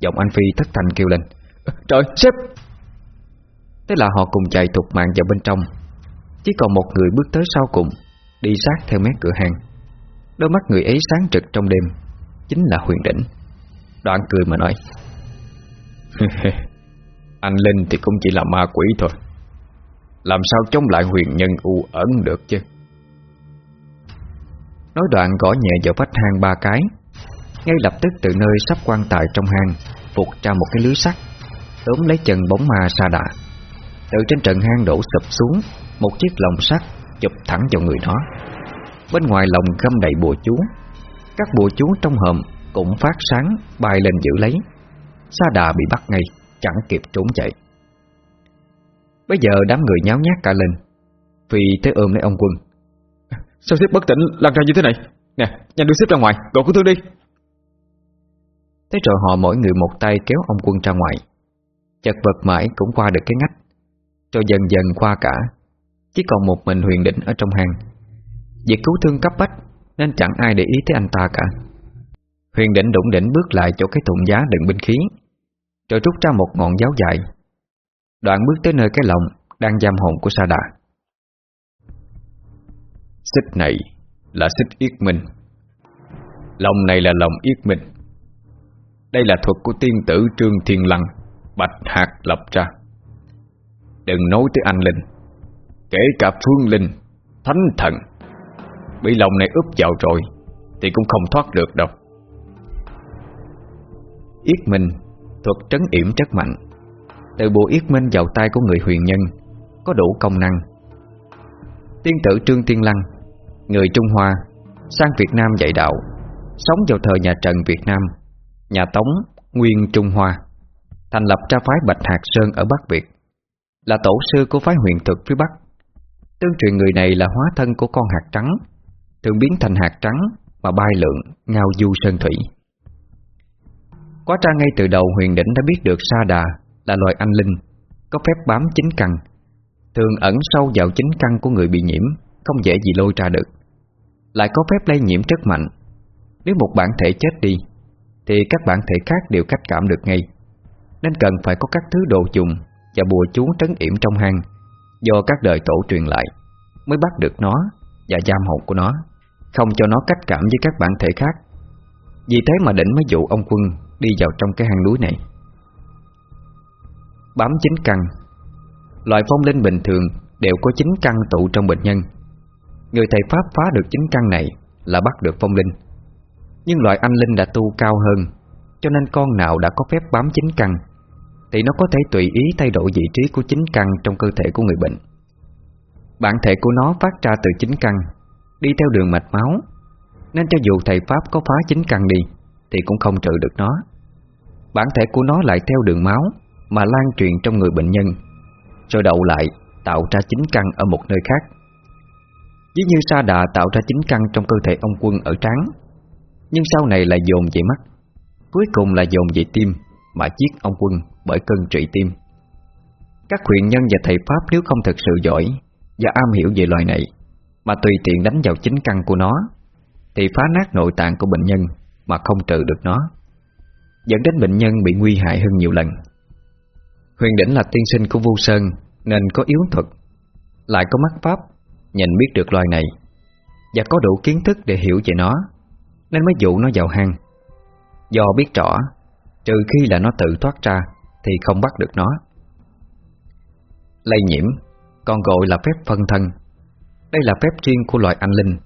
Giọng anh Phi thất thanh kêu lên. Trời, sếp! Thế là họ cùng chạy thục mạng vào bên trong. Chỉ còn một người bước tới sau cùng, Đi sát theo mép cửa hàng Đôi mắt người ấy sáng trực trong đêm, Chính là huyền đỉnh. Đoạn cười mà nói. Anh Linh thì cũng chỉ là ma quỷ thôi. Làm sao chống lại huyền nhân u ẩn được chứ? Nói đoạn gõ nhẹ vào vách hang ba cái. Ngay lập tức từ nơi sắp quan tài trong hang Phục ra một cái lưới sắt. Tóm lấy chân bóng ma sa đà. Từ trên trần hang đổ sụp xuống, Một chiếc lồng sắt chụp thẳng vào người nó. Bên ngoài lồng găm đầy bùa chú. Các bùa chú trong hòm Cũng phát sáng, bay lên giữ lấy. Sa đà bị bắt ngay, Chẳng kịp trốn chạy. Bây giờ đám người nháo nhác cả lên Vì thế ôm lấy ông quân. Sao xếp bất tỉnh lăn ra như thế này? Nè nhanh đưa xếp ra ngoài Gọi cứu thương đi. Thế rồi họ mỗi người một tay kéo ông quân ra ngoài. Chật vật mãi cũng qua được cái ngách Rồi dần dần qua cả. Chỉ còn một mình huyền định ở trong hang. Việc cứu thương cấp bách Nên chẳng ai để ý tới anh ta cả. Huyền định đụng đỉnh bước lại chỗ cái thùng giá đựng binh khí Rồi rút ra một ngọn giáo dài Đoạn bước tới nơi cái lồng Đang giam hồn của Sa Đà. Xích này là xích yết minh. Lòng này là lòng yết minh. Đây là thuật của tiên tử Trương Thiên Lăng, Bạch Hạc lập ra Đừng nói tới anh Linh, Kể cả Phương Linh, Thánh Thần. Bị lòng này ướp vào rồi Thì cũng không thoát được đâu. Yết Minh Thuật trấn yểm rất mạnh. Từ bộ Yết Minh vào tay của người huyền nhân Có đủ công năng. Tiên tử Trương Tiên Lăng Người Trung Hoa Sang Việt Nam dạy đạo Sống vào thời nhà Trần Việt Nam Nhà Tống Nguyên Trung Hoa Thành lập ra phái Bạch Hạc Sơn ở Bắc Việt Là tổ sư của phái huyền thực phía Bắc. Tương truyền người này là hóa thân của con hạt trắng Thường biến thành hạt trắng Mà bay lượn, ngao du sơn thủy. Quá tra ngay từ đầu huyền đỉnh đã biết được Sa Đà là loài anh linh, Có phép bám chính căn. Thường ẩn sâu vào chính căn của người bị nhiễm, Không dễ gì lôi ra được. Lại có phép lây nhiễm rất mạnh. Nếu một bản thể chết đi, Thì các bản thể khác đều cách cảm được ngay. Nên cần phải có các thứ đồ dùng Và bùa chú trấn yểm trong hang, Do các đời tổ truyền lại, Mới bắt được nó Và giam hồn của nó, Không cho nó cách cảm với các bản thể khác. Vì thế mà đỉnh mới dụ ông quân Đi vào trong cái hang núi này. Bám chính căn. Loại phong linh bình thường Đều có chính căn tụ trong bệnh nhân. Người thầy Pháp phá được chính căn này Là bắt được phong linh. Nhưng loại anh linh đã tu cao hơn, Cho nên con nào đã có phép bám chính căn, Thì nó có thể tùy ý thay đổi vị trí của chính căn Trong cơ thể của người bệnh. Bản thể của nó phát ra từ chính căn, Đi theo đường mạch máu, Nên cho dù thầy Pháp có phá chính căn đi, Thì cũng không trừ được nó. Bản thể của nó lại theo đường máu mà lan truyền trong người bệnh nhân Rồi đậu lại Tạo ra chính căn ở một nơi khác. Ví như sa đà tạo ra chính căn Trong cơ thể ông quân ở trán, Nhưng sau này lại dồn về mắt, Cuối cùng là dồn về tim Mà giết ông quân bởi cơn trị tim. Các huyện nhân và thầy Pháp Nếu không thực sự giỏi Và am hiểu về loài này Mà tùy tiện đánh vào chính căn của nó, Thì phá nát nội tạng của bệnh nhân Mà không trừ được nó, Dẫn đến bệnh nhân bị nguy hại hơn nhiều lần. Huyền đỉnh là tiên sinh của Vu Sơn, Nên có yếu thuật. Lại có mắt pháp, Nhìn biết được loài này, Và có đủ kiến thức để hiểu về nó, Nên mới dụ nó vào hang. Do biết rõ, Trừ khi là nó tự thoát ra, Thì không bắt được nó. Lây nhiễm, Còn gọi là phép phân thân. Đây là phép riêng của loài anh linh,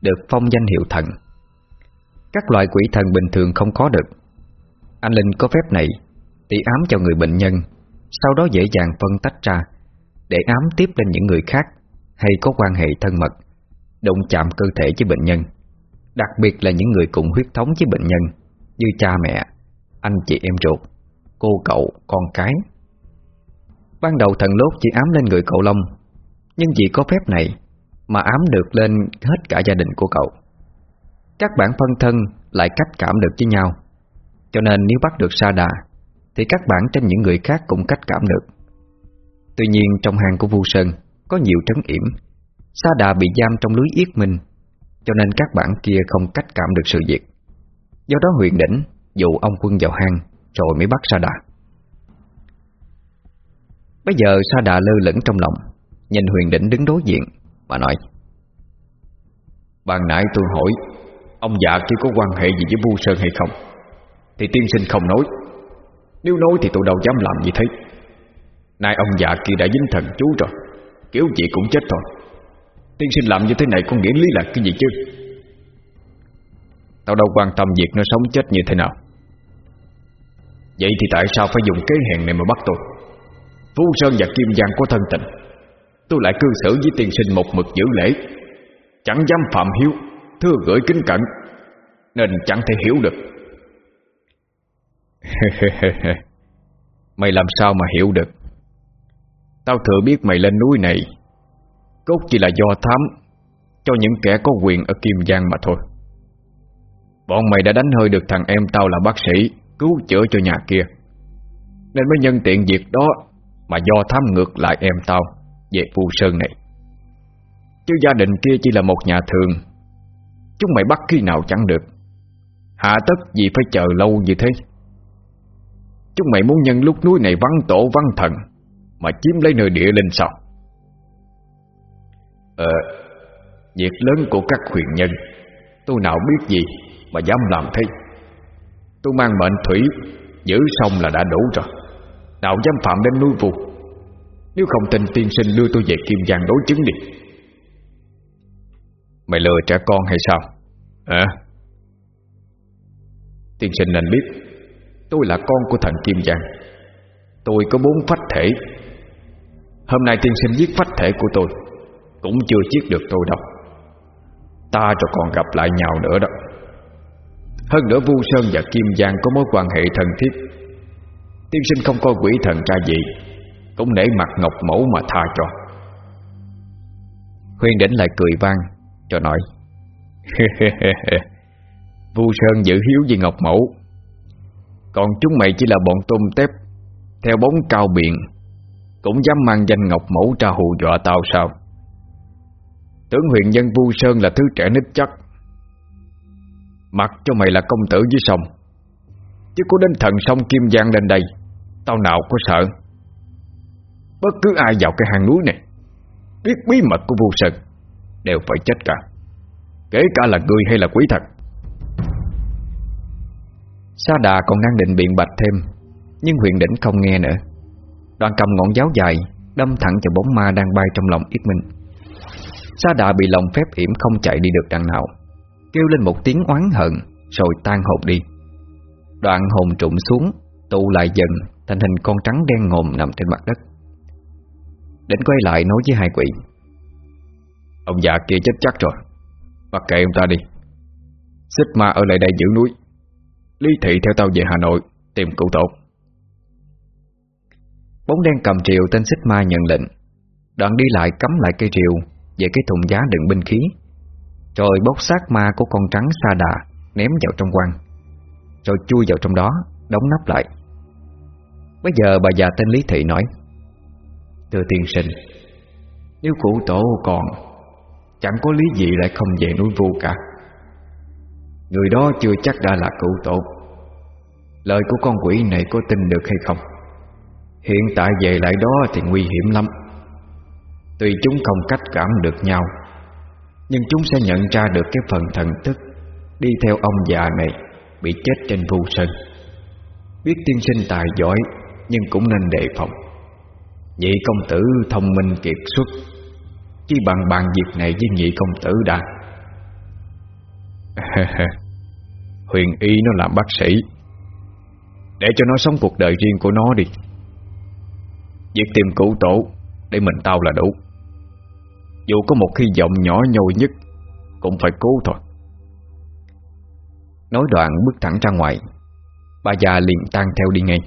Được phong danh hiệu thần. Các loại quỷ thần bình thường không có được. Anh linh có phép này tỷ ám cho người bệnh nhân sau đó dễ dàng phân tách ra Để ám tiếp lên những người khác Hay có quan hệ thân mật Đụng chạm cơ thể với bệnh nhân Đặc biệt là những người cùng huyết thống với bệnh nhân Như cha mẹ Anh chị em ruột Cô cậu, con cái. Ban đầu thần lốt chỉ ám lên người cậu Long Nhưng vì có phép này Mà ám được lên hết cả gia đình của cậu. Các bản phân thân lại cách cảm được với nhau Cho nên nếu bắt được Sa Đà thì các bản trên những người khác cũng cách cảm được. Tuy nhiên, trong hang của Vu Sơn, Có nhiều trấn yểm. Sa Đà bị giam trong lưới yết minh Cho nên các bản kia không cách cảm được sự việc. Do đó huyền đỉnh, Dụ ông quân vào hang, Rồi mới bắt Sa Đà. Bây giờ Sa Đà lơ lửng trong lòng, Nhìn huyền đỉnh đứng đối diện Mà nói Bạn nãy tôi hỏi, Ông già kia có quan hệ gì với Vu Sơn hay không? Thì tiên sinh không nói. Nếu nói thì tôi đâu dám làm gì thế. Nay ông già kia đã dính thần chú rồi, Kiểu gì cũng chết thôi. Tiên sinh làm như thế này có nghĩa lý là cái gì chứ? Tao đâu quan tâm việc nó sống chết như thế nào. Vậy thì tại sao phải dùng kế hẹn này mà bắt tôi? Phú Sơn và Kim Giang có thân tình. Tôi lại cư xử với tiên sinh một mực giữ lễ. Chẳng dám phạm hiếu, Thưa gửi kính cẩn. Nên chẳng thể hiểu được. Mày làm sao mà hiểu được? Tao thừa biết mày lên núi này, Cốt chỉ là do thám Cho những kẻ có quyền ở Kim Giang mà thôi. Bọn mày đã đánh hơi được thằng em tao là bác sĩ, Cứu chữa cho nhà kia. Nên mới nhân tiện việc đó Mà do thám ngược lại em tao Về Phù Sơn này. Chứ gia đình kia chỉ là một nhà thường, Chúng mày bắt khi nào chẳng được? Hạ tất gì phải chờ lâu như thế? Chúng mày muốn nhân lúc núi này vắng tổ, vắng thần, Mà chiếm lấy nơi địa linh sao? Ờ Việc lớn của các huyền nhân, Tôi nào biết gì Mà dám làm thế? Tôi mang mệnh thủy, Giữ xong là đã đủ rồi. Nào dám phạm đến núi vụt Nếu không tin tiên sinh đưa tôi về Kim Giang đối chứng đi. Mày lừa trẻ con hay sao? Hả? Tiên sinh nên biết. Tôi là con của thần Kim Giang. Tôi có bốn phách thể. Hôm nay tiên sinh giết phách thể của tôi. Cũng chưa giết được tôi đâu. Ta rồi còn gặp lại nhau nữa đó. Hơn nữa Vu Sơn và Kim Giang có mối quan hệ thân thiết. Tiên sinh không coi quỷ thần ra gì. Cũng nể mặt ngọc mẫu mà tha cho. Huyền đỉnh lại cười vang, Cho nói Vu Sơn giữ hiếu với ngọc mẫu. Còn chúng mày chỉ là bọn tôm tép, Theo bóng cao biện Cũng dám mang danh ngọc mẫu ra hù dọa tao sao? Tướng huyện nhân Vu Sơn là thứ trẻ nít chắc. Mặc cho mày là công tử dưới sông. Chứ có đến thần sông Kim Giang lên đây, Tao nào có sợ? Bất cứ ai vào cái hang núi này, Biết bí mật của Vu Sơn, Đều phải chết cả. Kể cả là người hay là quý thật Sa đà còn đang định biện bạch thêm, Nhưng huyền đỉnh không nghe nữa. Đoàn cầm ngọn giáo dài, Đâm thẳng vào bóng ma đang bay trong lòng Yết Minh. Sa đà bị lòng phép hiểm không chạy đi được đằng nào. Kêu lên một tiếng oán hận, Rồi tan hồn đi. Đoạn hồn trụng xuống, Tụ lại dần, thành hình con trắng đen ngồm nằm trên mặt đất. Đến quay lại nói với hai quỷ. Ông già kia chết chắc rồi, Mặc kệ ông ta đi. Xích ma ở lại đây giữ núi. Lý thị theo tao về Hà Nội, Tìm cụ tổ Bóng đen cầm triều tên xích ma nhận lệnh, Đoạn đi lại cắm lại cây triều Về cái thùng giá đựng binh khí. Rồi bốc xác ma của con trắng sa đà Ném vào trong quan Rồi chui vào trong đó, Đóng nắp lại. Bây giờ bà già tên Lý Thị nói, Thưa tiên sinh, Nếu cụ tổ còn, Chẳng có lý gì lại không về núi vu cả. Người đó chưa chắc đã là cụ tổ Lời của con quỷ này có tin được hay không? Hiện tại về lại đó thì nguy hiểm lắm. Tuy chúng không cách cảm được nhau, Nhưng chúng sẽ nhận ra được cái phần thần thức Đi theo ông già này Bị chết trên vu sơn. Biết tiên sinh tài giỏi, Nhưng cũng nên đề phòng. Nhị công tử thông minh kiệt xuất, Chỉ bằng bàn việc này với nhị công tử đã. Huyền y nó làm bác sĩ. Để cho nó sống cuộc đời riêng của nó đi. Việc tìm cụ tổ Để mình tao là đủ. Dù có một hy vọng nhỏ nhoi nhất, Cũng phải cố thôi. Nói đoạn bước thẳng ra ngoài, Bà già liền tan theo đi ngay.